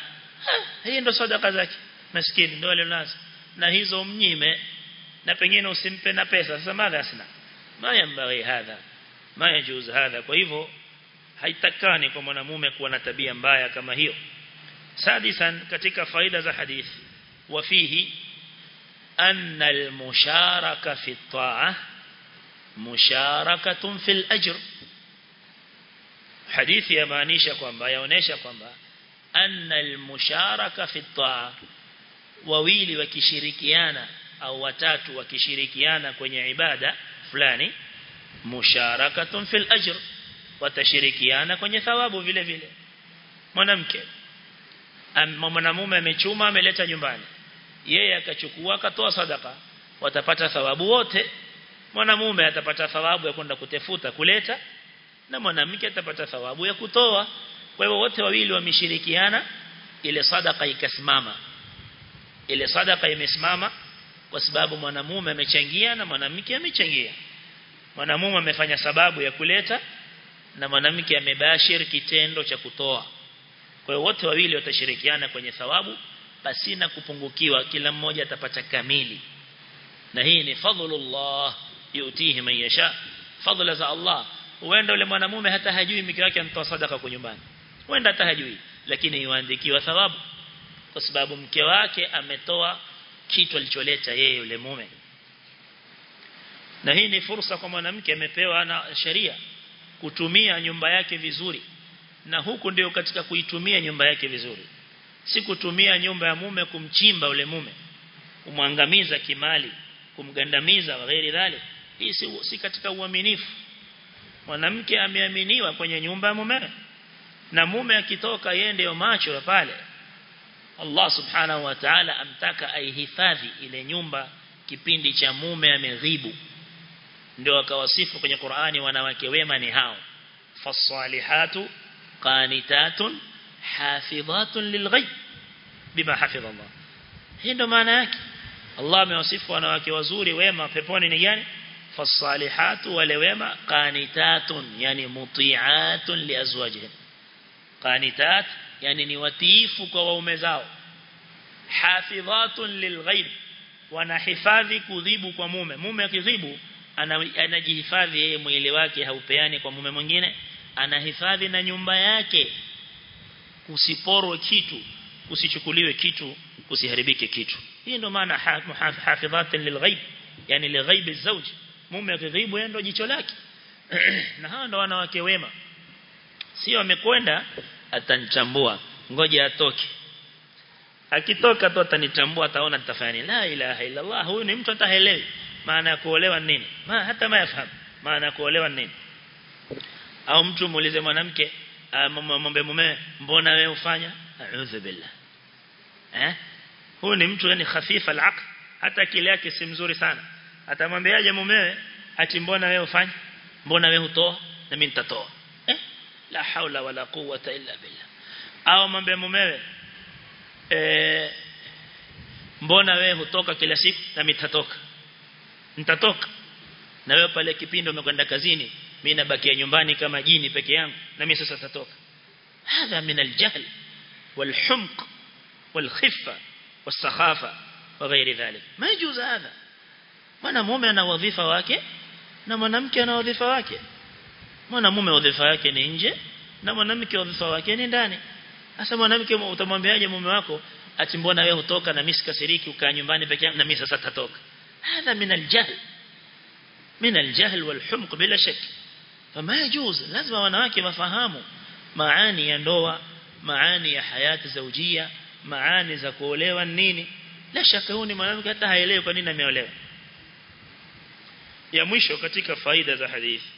hii ndio sadaka zake maskini ndio wale nazo na hizo mnyime na pengine usimpe na pesa sasa madha sina mayambaghi hadha ma yajuz hadha kwa hivyo haitakani kwa mwanamume kuwa na tabia mbaya kama hiyo sadisan katika faida za hadithi wafihi anna almusharaka fi at-ta'ah musharakatun fil ajr hadithi yamaanisha kwamba yaonesha kwamba anna almusharaka fi at-ta'ah wawili wakishirikiana au watatu wakishirikiana kwenye ibada fulani musharakatun fil ajr watashirikiana kwenye thawabu vile vile. Mwanamke mwanamume amechuma ameleta nyumbani. Yeye akachukua akatoa sadaka watapata thawabu wote. Mwanamume atapata thawabu ya kwenda kutefuta kuleta na mwanamke atapata thawabu ya kutoa. Kwa hivyo wote wawili wameshirikiana ile sadaka ikasimama. Ile sadaka imesimama kwa sababu mwanamume amechangia na mwanamke amechangia. Mwanamume amefanya sababu ya kuleta na mwanamke amebashir kitendo cha kutoa. Kwa hiyo wote wawili watashirikiana kwenye thawabu pasina kupungukiwa kila mmoja atapata kamili. Na hii ni fadhlullah yutihi man yasha. Fadhila za Allah huenda yule mwanamume hata hajui mke wake anatoa sadaka kwa nyumbani. Huenda hata hajui lakini yuandikiwa thawabu. Kwa sababu mke wake ametoa kitu alicholeta yeye yule mume. Na hii ni fursa kwa mwanamke amepewa na sheria kutumia nyumba yake vizuri. Na huku ndio katika kuitumia nyumba yake vizuri. Si kutumia nyumba ya mume kumchimba ule mume kumwangamiza kimali kumgandamiza wa ghairi dhali hii si, si katika uaminifu mwanamke ameaminiwa kwenye nyumba ya mume na mume akitoka yeye ndio macho pale. Allah subhanahu wa ta'ala amtaka aihifadhi ile nyumba kipindi cha mume amedhibu. Ndio akawasifu kwenye Qur'ani wanawake wema ni hao. Fasalihatu qanitatun hafidhatun lilghayb bima hafidha Allah hii ndio maana yake. Allah amewasifu wanawake wazuri wema. Peponi ni gani fasalihatu wale wema qanitatun yani muti'atun liazwajihin qanitat yani ni watiifu kwa waume zao hafidhatun lilghaib wanahifadhi kudhibu kwa mume mume akidhibu anajihifadhi yeye mwili wake haupeani kwa mume mwingine anahifadhi na nyumba yake kusiporwe kitu kusichukuliwe kitu kusiharibike kitu hii ndio maana hafidhatin lilghaib yani lighaib الزوج mume akidhibu yeye ndo jicho lake. Na hao ndo wanawake wema. Sio amekwenda atanichambua. Ngoja atoke. Akitoka tu atanitambua ataona nitafanya nini? La ilaha illa Allah huyu ni mtu ataelewi. Maana ya kuolewa nini? Ma hata mayafahamu maana ya kuolewa nini? Au mtu muulize mwanamke mwombe mume mbona wewe ufanya a'udhu billah. Eh? Huyu ni mtu yani khafifa al hata kile yake si mzuri sana atamwambiaje mumewe ati mbona wewe ufanya mbona wewe hutoa na mimi nitatoa eh la haula wala quwwata illa billah au mwambie mumewe eh mbona wewe hutoka kila siku na mimi nitatoka nitatoka na wewe pale kipindi umekwenda kazini mimi nabakia nyumbani kama jini peke yangu na mimi sasa tatoka hadha min aljahl والحمق والخفة والسخافة وغير ذلك ما يجوز هذا maana mume ana wadhifa wake na mwanamke ana wadhifa wake. Mwanamume wadhifa yake ni nje na mwanamke wadhifa wake ni ndani. Sasa mwanamke utamwambiaje mume wako ati mbona wewe hutoka na mimi sikasiriki ukaa nyumbani peke yangu na mimi sasa tatoka hadha min aljahl. Min aljahl walhumq bila shak. Fama yajuz. Lazima wanawake wafahamu maani ya ndoa maani ya hayati zaujia maani za kuolewa nini. La shaka huyu ni mwanamke hata haelewi kwa nini ameolewa. Ya mwisho katika faida za hadithi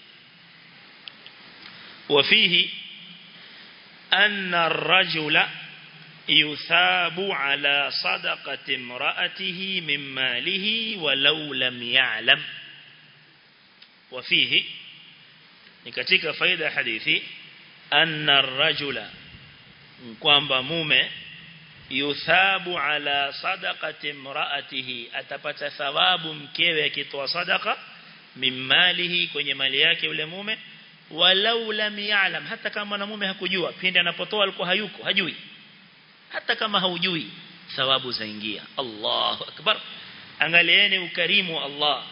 وفيه أن الرجل يثاب على صدقة امرأته من ماله ولو لم يعلم وفيه نكتك فايدة حديثي أن الرجل kwamba mume yuthabu ala sadaqati imraatihi atapata thawabu mkewe akitoa sadaqa mimalihi kwenye mali yake yule mume walau lam ya'lam. Hata kama mwanamume hakujua pindi anapotoa alikuwa hayuko hajui. Hata kama haujui thawabu zaingia. Allahu akbar. Angalieni ukarimu wa Allah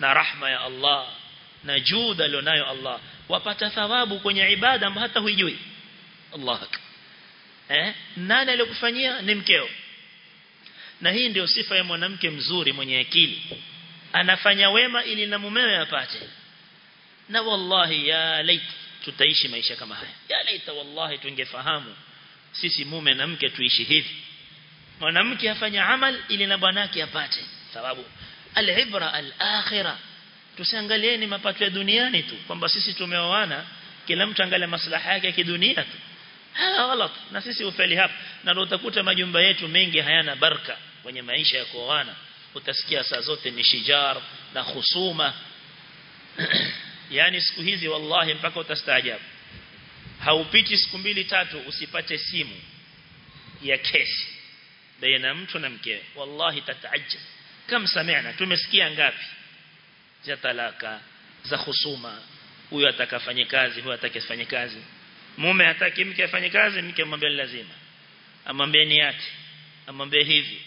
na rahma ya Allah na juda alionayo Allah. Wapata thawabu kwenye ibada ambayo hata huijui. Allah akbar. Eh? Nani aliyokufanyia? Ni mkeo. Na hii ndio sifa ya mwanamke mzuri mwenye akili anafanya wema ili na mumewe apate. Na wallahi ya lait tutaishi maisha kama haya. Ya laita wallahi tungefahamu sisi mume na mke tuishi hivi. Mwanamke afanya amal ili na bwanake apate. Sababu alibra alakhira. Tusiangalieni mapato ya duniani tu kwamba sisi tumeoana kila mtu angalia maslaha yake ya kidunia tu. Ghalat. Na sisi ufeli hapa. Na utakuta majumba yetu mengi hayana baraka kwenye maisha ya kuoana utasikia saa zote ni shijar na khusuma. Yani siku hizi wallahi mpaka utastaajabu. Haupiti siku mbili tatu usipate simu ya kesi baina mtu na mkewe. Wallahi tataajab kama sami'na tumesikia ngapi? Za talaka za khusuma. Huyo atakafanye kazi huyo atakafanye kazi. Mume hataki mke afanye kazi mke amwambia lazima. Amwambie niache amwambie hivi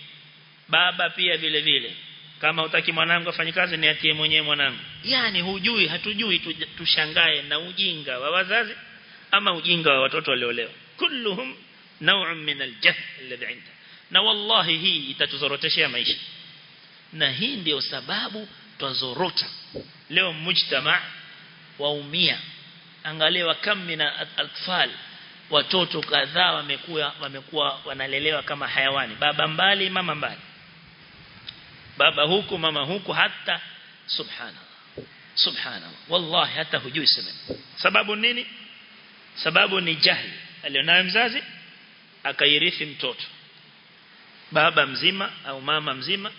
baba pia vile vile. Kama utaki mwanangu afanye kazi ni atie mwenyewe mwanangu. Yani hujui hatujui tushangae na ujinga wa wazazi ama ujinga wa watoto waliolewa. Kulluhum naw'un min al-jahl alladhi 'inda. Na wallahi hii itatuzoroteshea maisha. Na hii ndio sababu twazorota. Leo mujtama waumia. Angalewa kam min atfal watoto kadhaa wamekuwa wamekuwa wanalelewa kama hayawani. Baba mbali mama mbali baba huku mama huku hata subhana subhana wallahi hata hujui semeni. Sababu nini? Sababu ni jahili. Alionayo mzazi akairithi mtoto. Baba mzima au mama mzima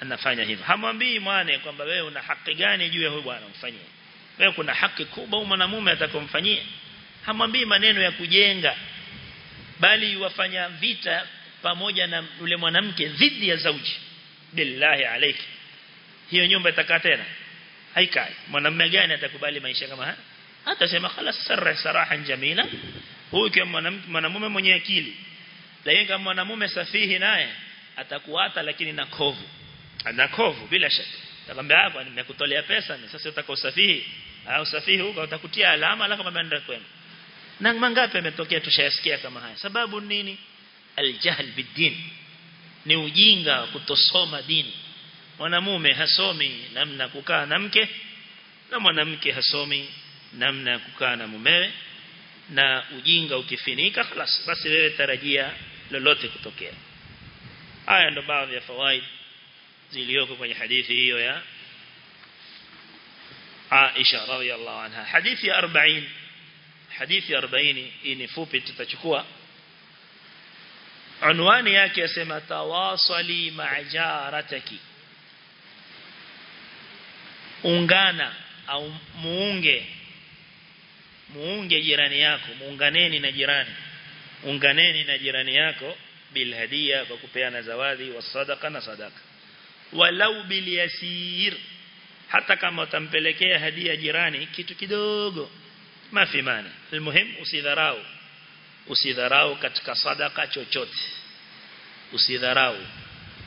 anafanya hivyo. Hamwambii mwane kwamba wewe una haki gani juu ya huyu bwana umfanyie. Wewe kuna haki kubwa au mwanamume atakomfanyia hamwambii maneno ya kujenga bali wafanya vita pamoja na yule mwanamke dhidi ya zauji billahi alayki hiyo nyumba itakaa tena? Haikai. Mwanamume gani atakubali maisha kama haya? Hata sema khalas sarra sarahan jamila. Huyu mwanamke mwanamume mwenye akili. Lakini kama mwanamume safihi naye atakuata lakini na kovu. Ana kovu bila shaka. Atakwambia hapo nimekutolea pesa ni sasa utaka usafihi. Au usafihi huko utakutia alama alafu kama ndio kwenda na mangapi yametokea tushayasikia kama haya? Sababu nini? Aljahl bidin ni ujinga kutosoma dini mwanamume hasomi namna kukaa na mke na mwanamke hasomi namna kukaa na mumewe na ujinga ukifinika خلاص basi wewe tarajia lolote kutokea haya ndo baadhi ya fawaid zilizoko kwenye hadithi hiyo ya Aisha radhiallahu anha hadithi ya 40 hadithi ya 40 hii ni fupi tutachukua unwani yake yasema tawasali ma'jarataki. Ungana au muunge muunge jirani yako muunganeni na jirani. Unganeni na jirani yako bil hadiya kwa kupeana zawadi wa sadaqa na sadaka walau bil yasir hata kama utampelekea hadia jirani kitu kidogo mafimani muhimu usidharau usidharau katika sadaka chochote. Usidharau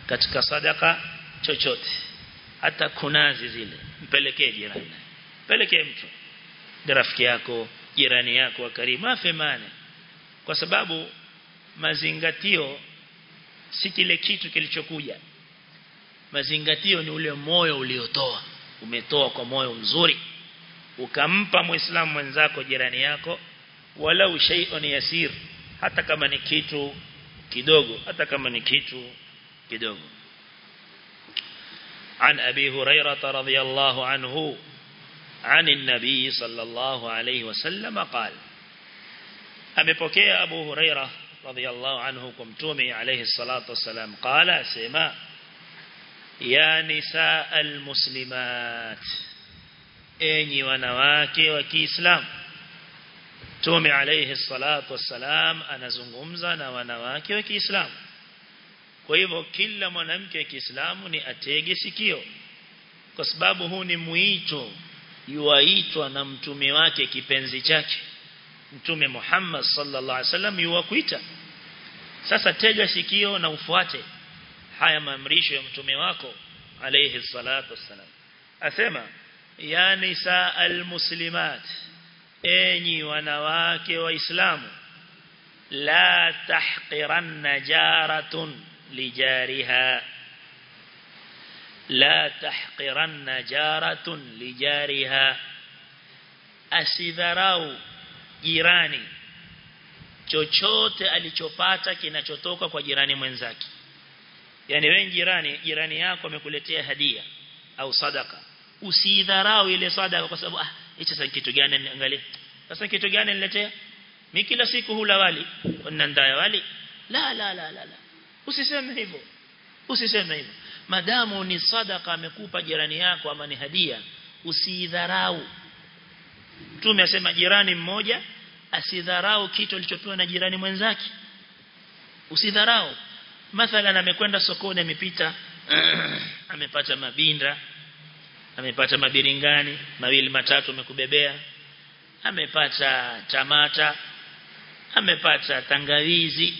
katika sadaka chochote. Hata kunazi zile. Mpelekee jirani. Pelekee mtu. Rafiki yako jirani yako wa karibu. Afemane kwa sababu mazingatio si kile kitu kilichokuja. Mazingatio ni ule moyo uliotoa. Umetoa kwa moyo mzuri. Ukampa muislamu mwenzako jirani yako ولو شيء يسير حتى كما نكيتو كدوغو حتى كما نكيتو كدوغو عن أبي هريرة رضي الله عنه عن النبي صلى الله عليه وسلم قال أمي بكي أبو هريرة رضي الله عنه كمتومي عليه الصلاة والسلام قال سيما يا نساء المسلمات أيني ونواكي وكي إسلام Mtume alayhi salatu wassalam anazungumza na wanawake wa Kiislamu. Kwa hivyo kila mwanamke wa Kiislamu ni atege sikio kwa sababu huu ni mwito yuaitwa na mtume wake kipenzi chake. Mtume Muhammad sallallahu alaihi wasallam yuwakuita. Sasa tega sikio na ufuate haya maamrisho ya mtume wako alayhi salatu wassalam. Asema ya nisa almuslimat enyi wanawake waislamu la tahqiranna jaratun lijariha la tahqiranna jaratun lijariha asidharau jirani. Chochote alichopata kinachotoka kwa jirani mwenzake. Yani wewe jirani jirani yako amekuletea hadia au sadaka. Usidharau ile sadaka kwa sababu ah hicho sasa kitu gani? Niangalie sasa kitu gani niletea mimi kila siku hula wali. Ndaya wali? La la la la la. Usiseme hivyo. Usiseme hivyo. Madamu ni sadaka amekupa jirani yako ama ni hadia. Usidharau Mtume asema jirani mmoja asidharau kitu alichopewa na jirani mwenzake. Usidharau. Mathalan amekwenda sokoni amepita amepata mabinda amepata mabiringani mawili matatu amekubebea. Amepata tamata. Amepata tangawizi.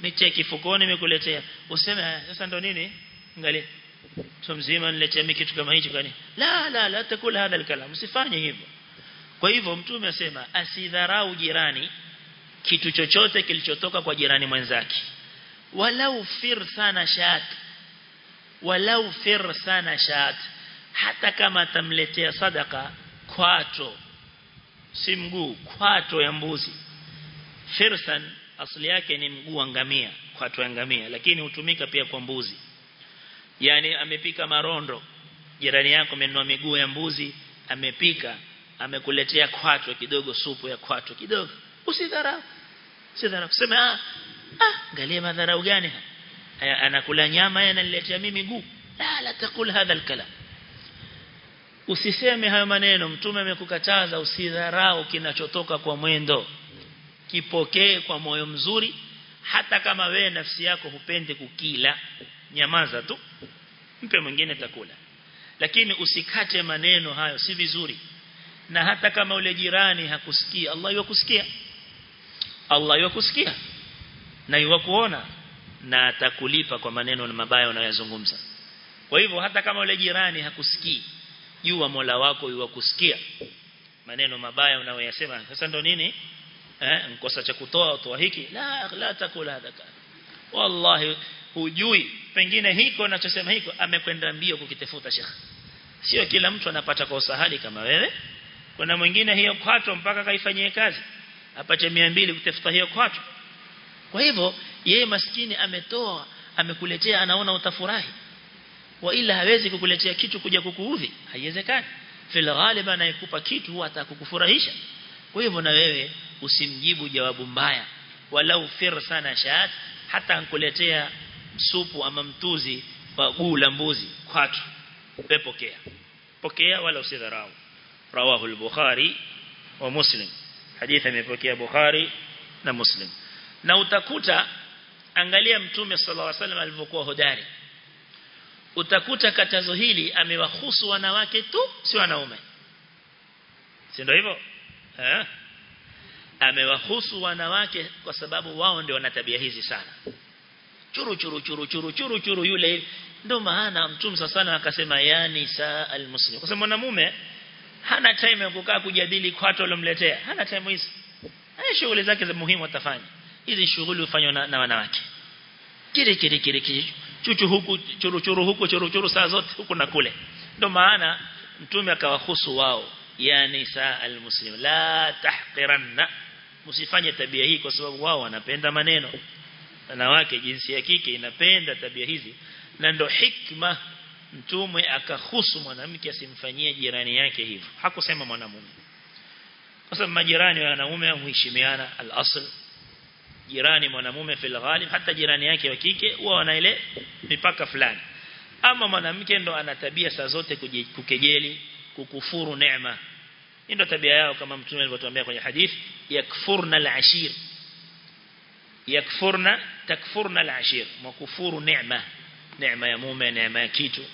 Nitie kifukoni nimekuletea. Useme sasa ndo nini? Angalia. Mtu mzima niletea mimi kitu kama hicho. Kani la la la takula hadha alkalam. Usifanye hivyo. Kwa hivyo mtume asema asidharau jirani kitu chochote kilichotoka kwa jirani mwenzake. Walau fir sana shat walau fir sana shat hata kama atamletea sadaka kwato si mguu kwato ya mbuzi. Firsan asili yake ni mguu wa ngamia kwato ya ngamia lakini hutumika pia kwa mbuzi. Yani amepika marondo. Jirani yako amenua miguu ya mbuzi amepika amekuletea kwato kidogo supu ya kwato kidogo. Usidharau. Usidharau. Kusema ah ah galia madharau gani anakula nyama yeye ananiletea mimi miguu. La la takul hadha alkalam usiseme hayo maneno mtume amekukataza usidharau kinachotoka kwa mwendo. Kipokee kwa moyo mzuri hata kama wewe nafsi yako hupende kukila. Nyamaza tu mpe mwingine takula lakini usikate maneno hayo si vizuri. Na hata kama ule jirani hakusikia Allah yukusikia Allah yukusikia na yukuona na atakulipa kwa maneno na mabaya unayozungumza kwa hivyo hata kama ule jirani hakusikii jua Mola wako yuwakusikia. Maneno mabaya unayoyasema. Sasa ndo nini? Eh mkosa cha kutoa toa hiki. La la takula hadaka wallahi hujui. Pengine hiko nachosema hiko amekwenda mbio kukitafuta shekhi sio kila mtu anapata kwa usahali kama wewe. Kuna mwingine hiyo kwato mpaka kaifanyie kazi. Apate 200 kutafuta hiyo kwato. Kwa hivyo yeye maskini ametoa amekuletea anaona utafurahi wa ila hawezi kukuletea kitu kuja kukuudhi. Haiwezekani. Fil ghalib anayekupa kitu huwa atakukufurahisha kwa hivyo na wewe usimjibu jawabu mbaya. Walau fir sana shat hata ankuletea supu ama mtuzi wa guu la mbuzi kwatu upepokea pokea. Wala usidharau. Rawahu al-bukhari wa muslim. Hadithi imepokea bukhari na muslim. Na utakuta angalia mtume sallallahu alaihi wasallam alivyokuwa hodari utakuta katazo hili amewahusu wanawake tu si wanaume. Si ndio hivyo? Eh amewahusu wanawake kwa sababu wao ndio wana tabia hizi sana. Churu churu churu churu churu churu yule. Ndio maana mtume sana akasema yani saa almuslim kwa sababu mwanamume hana time ya kukaa kujadili kwato alomletea hana time hizi. Haya shughuli zake za muhimu atafanya. Hizi shughuli hufanywa na, na wanawake. Kile kile kile kile chuchu huku churu churu huku churu churu saa zote huku na kule. Ndio maana mtume akawahusu wao yani saa almuslim la tahqiranna. Msifanye tabia hii kwa sababu wao wanapenda maneno. Wanawake jinsi ya kike inapenda tabia hizi. Na ndo hikma mtume akahusu mwanamke asimfanyie jirani yake hivyo. Hakusema mwanamume. Kwa sababu majirani wa wanaume huheshimiana al-asl jirani mwanamume fil ghalib hata jirani yake wa kike huwa wana ile mipaka fulani. Ama mwanamke ndo ana tabia saa zote kukejeli kukufuru neema. Ndio tabia yao kama mtume alivyotuambia kwenye hadith yakfurna al-ashir. Yakfurna takfurna al-ashir. Makufuru neema. Neema ya mume neema ya kitu.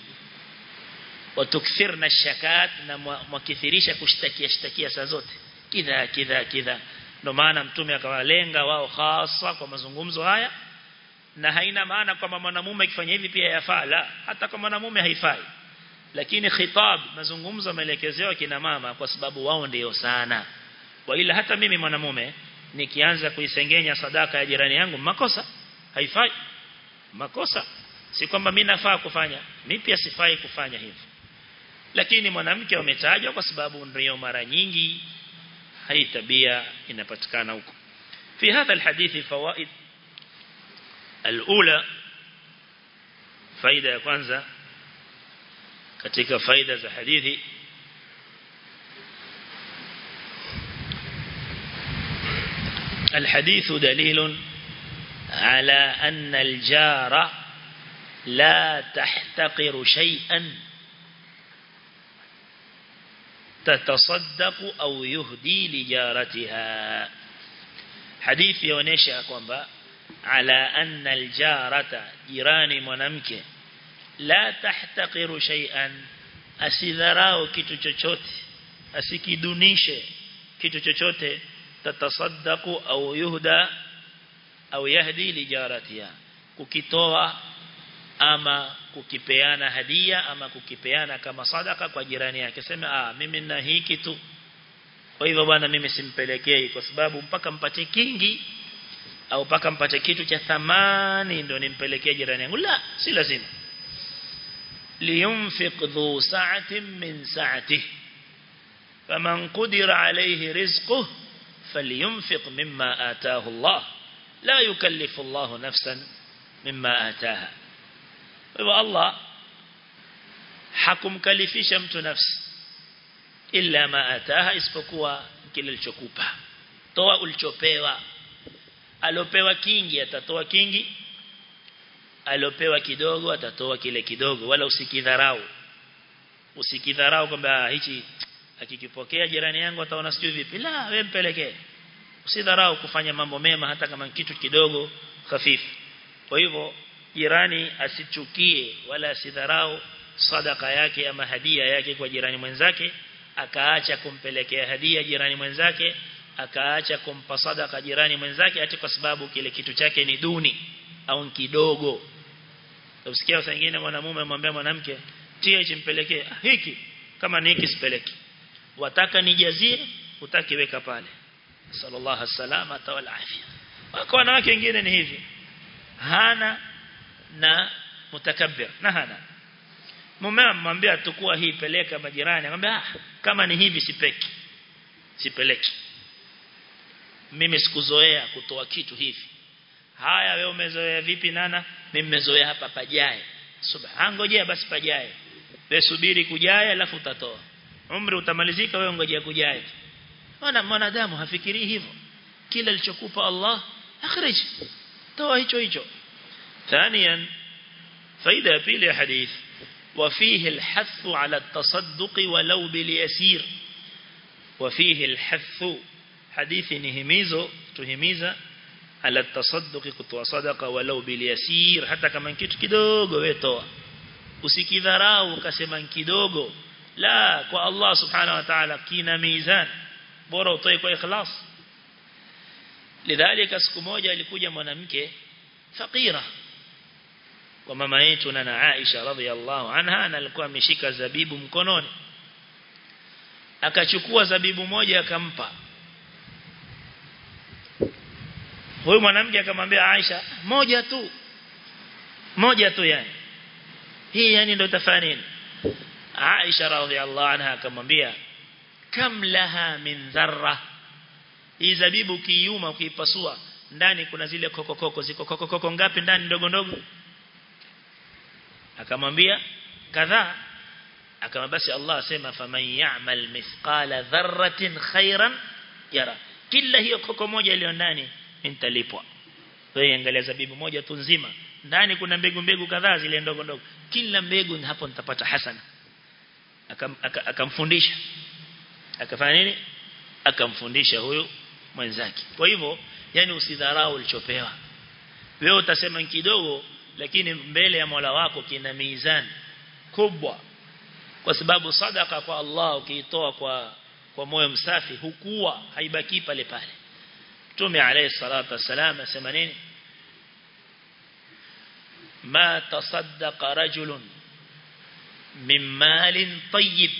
Watukthirna shakat na mwakithirisha kushtakia shtakia saa zote. Kidha kidha kidha ndio maana mtume akawalenga wao hasa kwa mazungumzo haya. Na haina maana kwamba mwanamume akifanya hivi pia yafaa la. Hata kwa mwanamume haifai. Lakini khitab mazungumzo maelekezewa kina mama kwa sababu wao ndio sana. Kwa ila hata mimi mwanamume nikianza kuisengenya sadaka ya jirani yangu makosa. Haifai. Makosa. Si kwamba mimi nafaa kufanya. Mimi pia sifai kufanya hivyo. Lakini mwanamke umetajwa kwa sababu ndio mara nyingi hai tabia inapatikana huko في هذا الحديث فوائد. الأولى فائدة ya kwanza katika faida za hadithi الحديث دليل على أن الجار لا تحتقر شيئا. تتصدق أو يهدي لجارتها. حديث يونيش أكوانبا على أن الجارة جيران منامك لا تحتقر شيئا. أسذراو كتو چوچوت أسكي دونيش كتو چوچوت تتصدق أو يهدى أو يهدي لجارتها. كتوة أما kukipeana hadia ama kukipeana kama sadaka kwa jirani yake. Sema ah mimi na hiki tu. Kwa hivyo bwana mimi simpelekei kwa sababu mpaka mpate kingi au mpaka mpate kitu cha thamani ndio nimpelekee jirani yangu. La si lazima. Liyunfiq dhu sa'atin min sa'atihi. Faman qudira alayhi rizquhu falyunfiq mimma ataahu Allah. La yukallifu Allah nafsan mimma ataaha wa Allah hakumkalifisha mtu nafsi illa ma ataha isipokuwa kile alichokupa. Toa ulichopewa. Alopewa kingi atatoa kingi. Alopewa kidogo atatoa kile kidogo. Wala usikidharau. Usikidharau kwamba ah, hichi akikipokea jirani yangu ataona sijui vipi. La wewe mpelekee usidharau kufanya mambo mema hata kama kitu kidogo hafifu kwa hivyo jirani asichukie wala asidharau sadaka yake ama hadia yake kwa jirani mwenzake akaacha kumpelekea hadia jirani mwenzake akaacha kumpa sadaka jirani mwenzake ati kwa sababu kile kitu chake ni duni au kidogo. Usikia saa nyingine mwanamume amwambia mwanamke tia chimpelekee hiki kama ni hiki sipeleki. Wataka nijazie utaki weka pale. Sallallahu alaihi wasallam atawala afya. Wako wanawake wengine ni hivi. Hana na mutakabbir. Na hana. Mume amwambia tukua hii peleka majirani. Amwambia ah, kama ni hivi sipeki. Sipeleki. Mimi sikuzoea kutoa kitu hivi. Haya wewe umezoea vipi nana? Mimi nimezoea hapa pajae. Subhanallah ngojea basi pajae. Wewe subiri kujae alafu utatoa. Umri utamalizika wewe ngojea kujae. Ona mwanadamu hafikiri hivyo? Kila alichokupa Allah akhrij. Toa hicho hicho ثانيا فإذا في الحديث وفيه الحث على التصدق ولو باليسير. وفيه الحث حديث نهميزو تهميزا على التصدق كتو صدق ولو باليسير. حتى كمان كتو كدوغو وسيكي ذراو كسمان كدوغو لا كو الله سبحانه وتعالى كينا ميزان. بورو طيق وإخلاص لذلك اسكو موجة لكوجة منامكي فقيرة. Kwa mama yetu na Aisha radhiallahu anha na alikuwa ameshika zabibu mkononi. Akachukua zabibu moja akampa. Huyu mwanamke akamwambia Aisha moja tu. Moja tu yani. Hii yani ndio itafanya Aisha radhiallahu anha akamwambia kam laha min dharra hii zabibu ukiiuma ukiipasua ndani kuna zile kokokoko ziko kokokoko ngapi? Ndani ndogo ndogo akamwambia kadhaa. Akamwambia basi Allah asema faman ya'mal mithqala dharratin khairan yara. Kila hiyo koko moja iliyo ndani nitalipwa. Wewe angalia zabibu moja tu nzima. Ndani kuna mbegu mbegu kadhaa zile ndogo ndogo. Kila mbegu hapo nitapata hasana akamfundisha. Akafanya nini? Akamfundisha huyo mwenzake. Kwa hivyo yani usidharau ulichopewa. Wewe utasema kidogo lakini mbele ya Mola wako kina mizani kubwa kwa sababu sadaka kwa Allah ukiitoa kwa kwa moyo msafi hukua haibaki pale pale Mtume alayhi salatu wasalam asema nini ma tasaddaqa rajulun min malin tayyib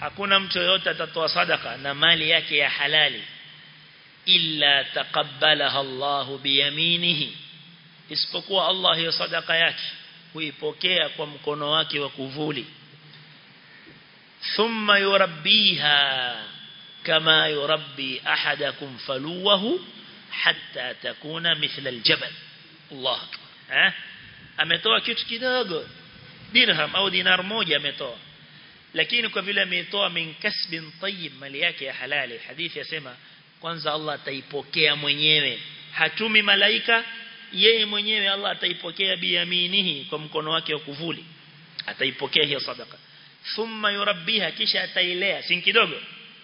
hakuna mtu yote atatoa sadaka na mali yake ya halali illa taqabbalaha Allah biyaminihi isipokuwa Allah hiyo sadaka yake huipokea kwa mkono wake wa kuvuli thumma yurabbiha kama yurabbi ahadakum faluwahu hatta takuna mithla aljabal Allah eh ametoa kitu kidogo dirham au dinar moja ametoa lakini kwa vile ametoa min kasbin tayyib mali yake ya halali hadithi yasema kwanza Allah ataipokea mwenyewe hatumi malaika yeye mwenyewe Allah ataipokea biyaminihi kwa mkono wake wa kuvuli. Ataipokea hiyo sadaka. Thumma yurabbiha kisha atailea. Si kidogo?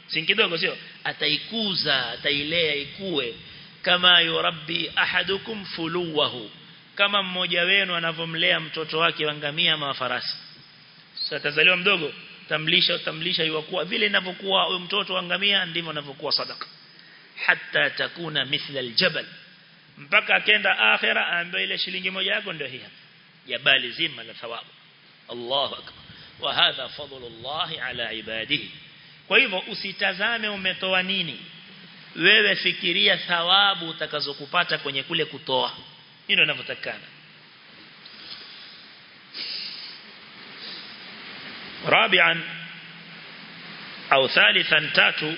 Si kidogo sio? Ataikuza atailea ikue. Kama yurabbi ahadukum fuluwahu. Kama mmoja wenu anavomlea mtoto wake wangamia ama farasi. Sasa atazaliwa mdogo tamlisha tamlisha iwakuwa. Vile inavyokuwa mtoto wangamia ndivyo inavyokuwa sadaka. Hatta takuna mithla aljabal mpaka akenda akhira aambiwe ile shilingi moja yako ndio hii jabali zima la thawabu Allahu akbar wa hadha fadlullah ala ibadihi kwa hivyo usitazame umetoa nini wewe fikiria thawabu utakazokupata kwenye kule kutoa hilo linavyotakana رابعا أو ثالثا تاتو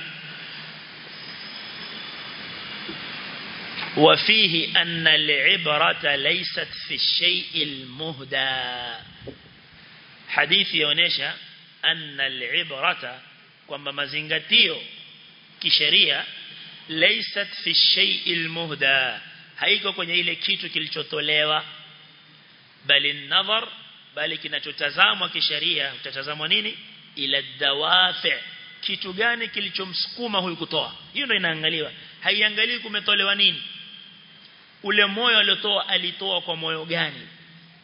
وفيه أن العبرة ليست في الشيء المهدى حديث يونيشا أن العبرة kwamba mazingatio kisheria laysat fi shay'il muhda haiko kwenye ile kitu kilichotolewa bali nadhar bali kinachotazamwa kisheria utatazamwa nini ila dawafi kitu gani kilichomsukuma huyu kutoa hiyo ndio inaangaliwa haiangalii kumetolewa nini ule moyo aliotoa alitoa kwa moyo gani?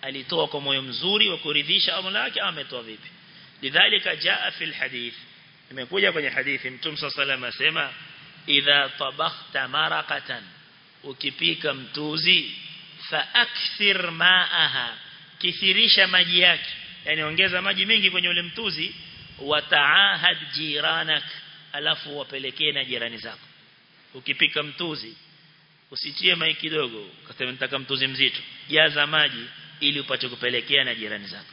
Alitoa kwa moyo mzuri wa kuridhisha Allah yake ametoa vipi? Lidhalika jaa fil hadith. Imekuja kwenye hadithi mtume sallallahu asema idha tabakhta maraqatan. Ukipika mtuzi fa akthir ma'aha. Kithirisha maji yake. Yani ongeza maji mengi kwenye ule mtuzi wataahad jiranak. Alafu wapelekee na jirani zako. Ukipika mtuzi usitie mai kidogo ukasema nitaka mtuzi mzito. Jaza maji ili upate kupelekea na jirani zako.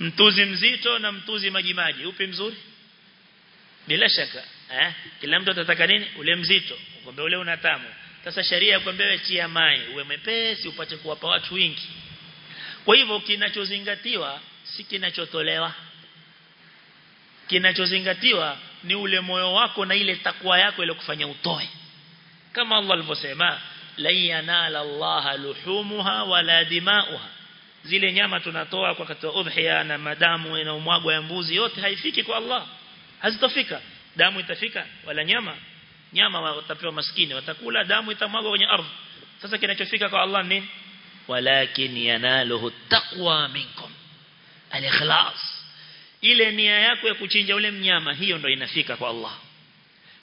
Mtuzi mzito na mtuzi maji maji. Upi mzuri? Bila shaka eh kila mtu atataka nini? Ule mzito. Ukwambia ule una tamu. Sasa sheria yakwambia wewe tia mai. Uwe mepesi upate kuwapa watu wingi. Kwa hivyo kinachozingatiwa si kinachotolewa. Kinachozingatiwa ni ule moyo wako na ile takwa yako ile kufanya utoe kama Allah alivyosema la yanala Allah luhumuha wala dimauha. Zile nyama tunatoa kwa wa udhiya na madamu na umwagwa ya mbuzi yote haifiki kwa Allah. Hazitofika. Damu itafika wala nyama. Nyama watapewa maskini watakula damu itamwagwa kwenye ardhi. Sasa kinachofika kwa Allah nini walakin yanaluhu taqwa minkum. Al-ikhlas. Ile nia yako ya kuchinja ule mnyama hiyo ndo inafika kwa Allah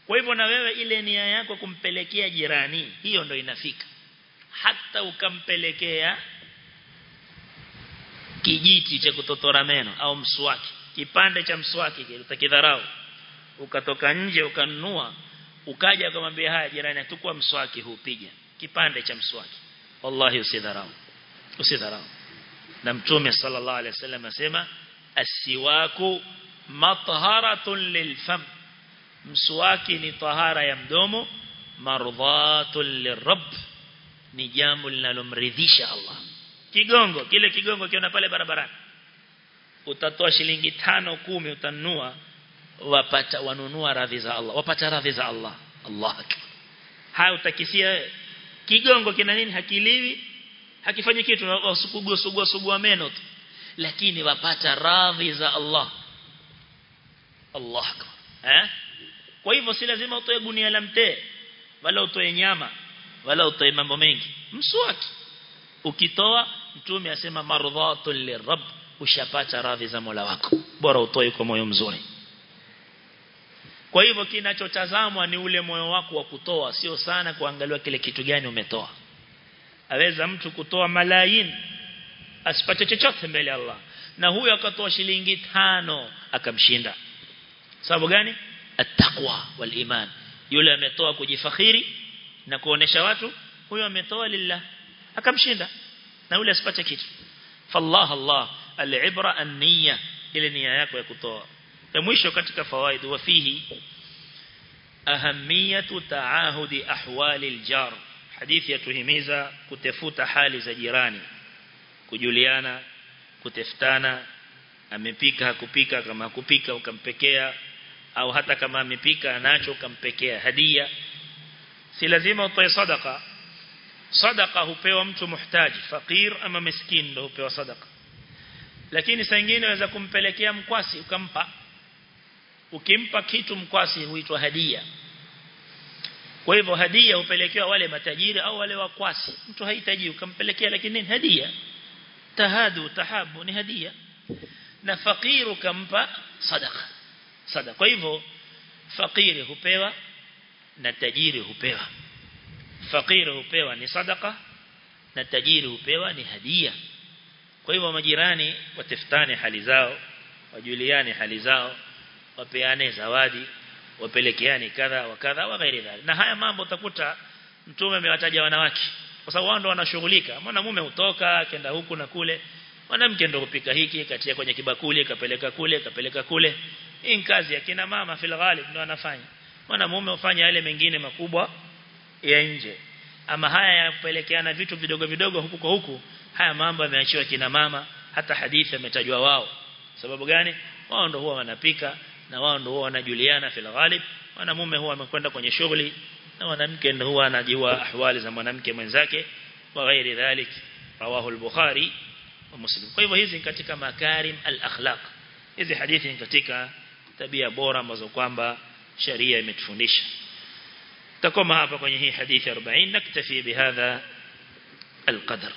kwa hivyo na wewe ile nia yako kumpelekea jirani hiyo ndo inafika. Hata ukampelekea kijiti cha kutotora meno au mswaki kipande cha mswaki utakidharau. Ukatoka nje ukanunua ukaja ukamwambia haya jirani atukua mswaki huu piga kipande cha mswaki. Wallahi usidharau. Usidharau. Na mtume sallallahu alaihi wasallam asema asiwaku matharatun lilfam mswaki ni tahara ya mdomo mardhatul lirabb ni jambo linalomridhisha Allah. Kigongo kile kigongo kiona pale barabarani utatoa shilingi tano kumi utanunua wapata wanunua radhi za Allah wapata radhi za Allah. Allah haya utakisia kigongo kina nini? Hakiliwi hakifanyi kitu usugua sugua sugua meno tu. Lakini wapata radhi za Allah. Allah eh kwa hivyo si lazima utoe gunia la mtee wala utoe nyama wala utoe mambo mengi. Mswaki. Ukitoa mtume asema mardhatul lirabb ushapata radhi za Mola wako. Bora utoe kwa moyo mzuri. Kwa hivyo kinachotazamwa ni ule moyo wako wa kutoa sio sana kuangaliwa kile kitu gani umetoa. Aweza mtu kutoa malayin asipate chochote mbele Allah. Na huyo akatoa shilingi tano akamshinda. Sababu gani wal iman yule ametoa kujifakhiri na kuonesha watu huyo ametoa lillah. Akamshinda. Na yule asipate kitu. Fallah Allah alibra anniya ile nia yako ya kutoa. Ya mwisho katika fawaid wa fihi ahamiyatu taahudi ahwali al-jar. Hadithi yatuhimiza kutafuta hali za jirani. Kujuliana kutafutana amepika hakupika kama hakupika ukampekea au hata kama amepika anacho kampekea hadia. Si lazima utoe sadaka sadaka hupewa mtu muhtaji fakir ama miskin ndio hupewa sadaka lakini saa nyingine unaweza kumpelekea mkwasi ukampa. Ukimpa kitu mkwasi huitwa hadia. Kwa hivyo hadia hupelekewa wale matajiri au wale wakwasi. Mtu hahitaji ukampelekea lakini hadia. Tahadu tahabu ni hadia. Na fakiru kampa sadaka sadaka. Kwa hivyo fakiri hupewa na tajiri hupewa. Fakiri hupewa ni sadaka na tajiri hupewa ni hadia. Kwa hivyo majirani watafutane hali zao wajuliane hali zao wapeane zawadi wapelekeane kadha wa kadha wa ghairi dhalik. Na haya mambo utakuta mtume amewataja wanawake. Kwa sababu wao ndo wanashughulika. Mwanamume hutoka kenda huku na kule? Mwanamke ndo kupika hiki katia kwenye kibakuli kapeleka kule kapeleka kule hii ni kazi ya kina mama fil ghalib ndio anafanya mwanamume ufanya yale mengine makubwa ya nje. Ama haya ya kupelekeana vitu vidogo vidogo huku kwa huku haya mambo yameachiwa kina mama hata hadithi ametajwa wao. Sababu gani? Wao ndio huwa wanapika na wao ndio huwa wanajuliana fil ghalib. Mwanamume huwa amekwenda kwenye shughuli na mwanamke ndio huwa anajua ahwali za mwanamke mwenzake wa ghairi dhalik rawahu al-bukhari wa muslim. Kwa hivyo hizi katika makarim al-akhlaq. Hizi hadithi katika tabia bora ambazo kwamba sharia imetufundisha takoma hapa kwenye hii hadithi 40 naktafi bihadha القدر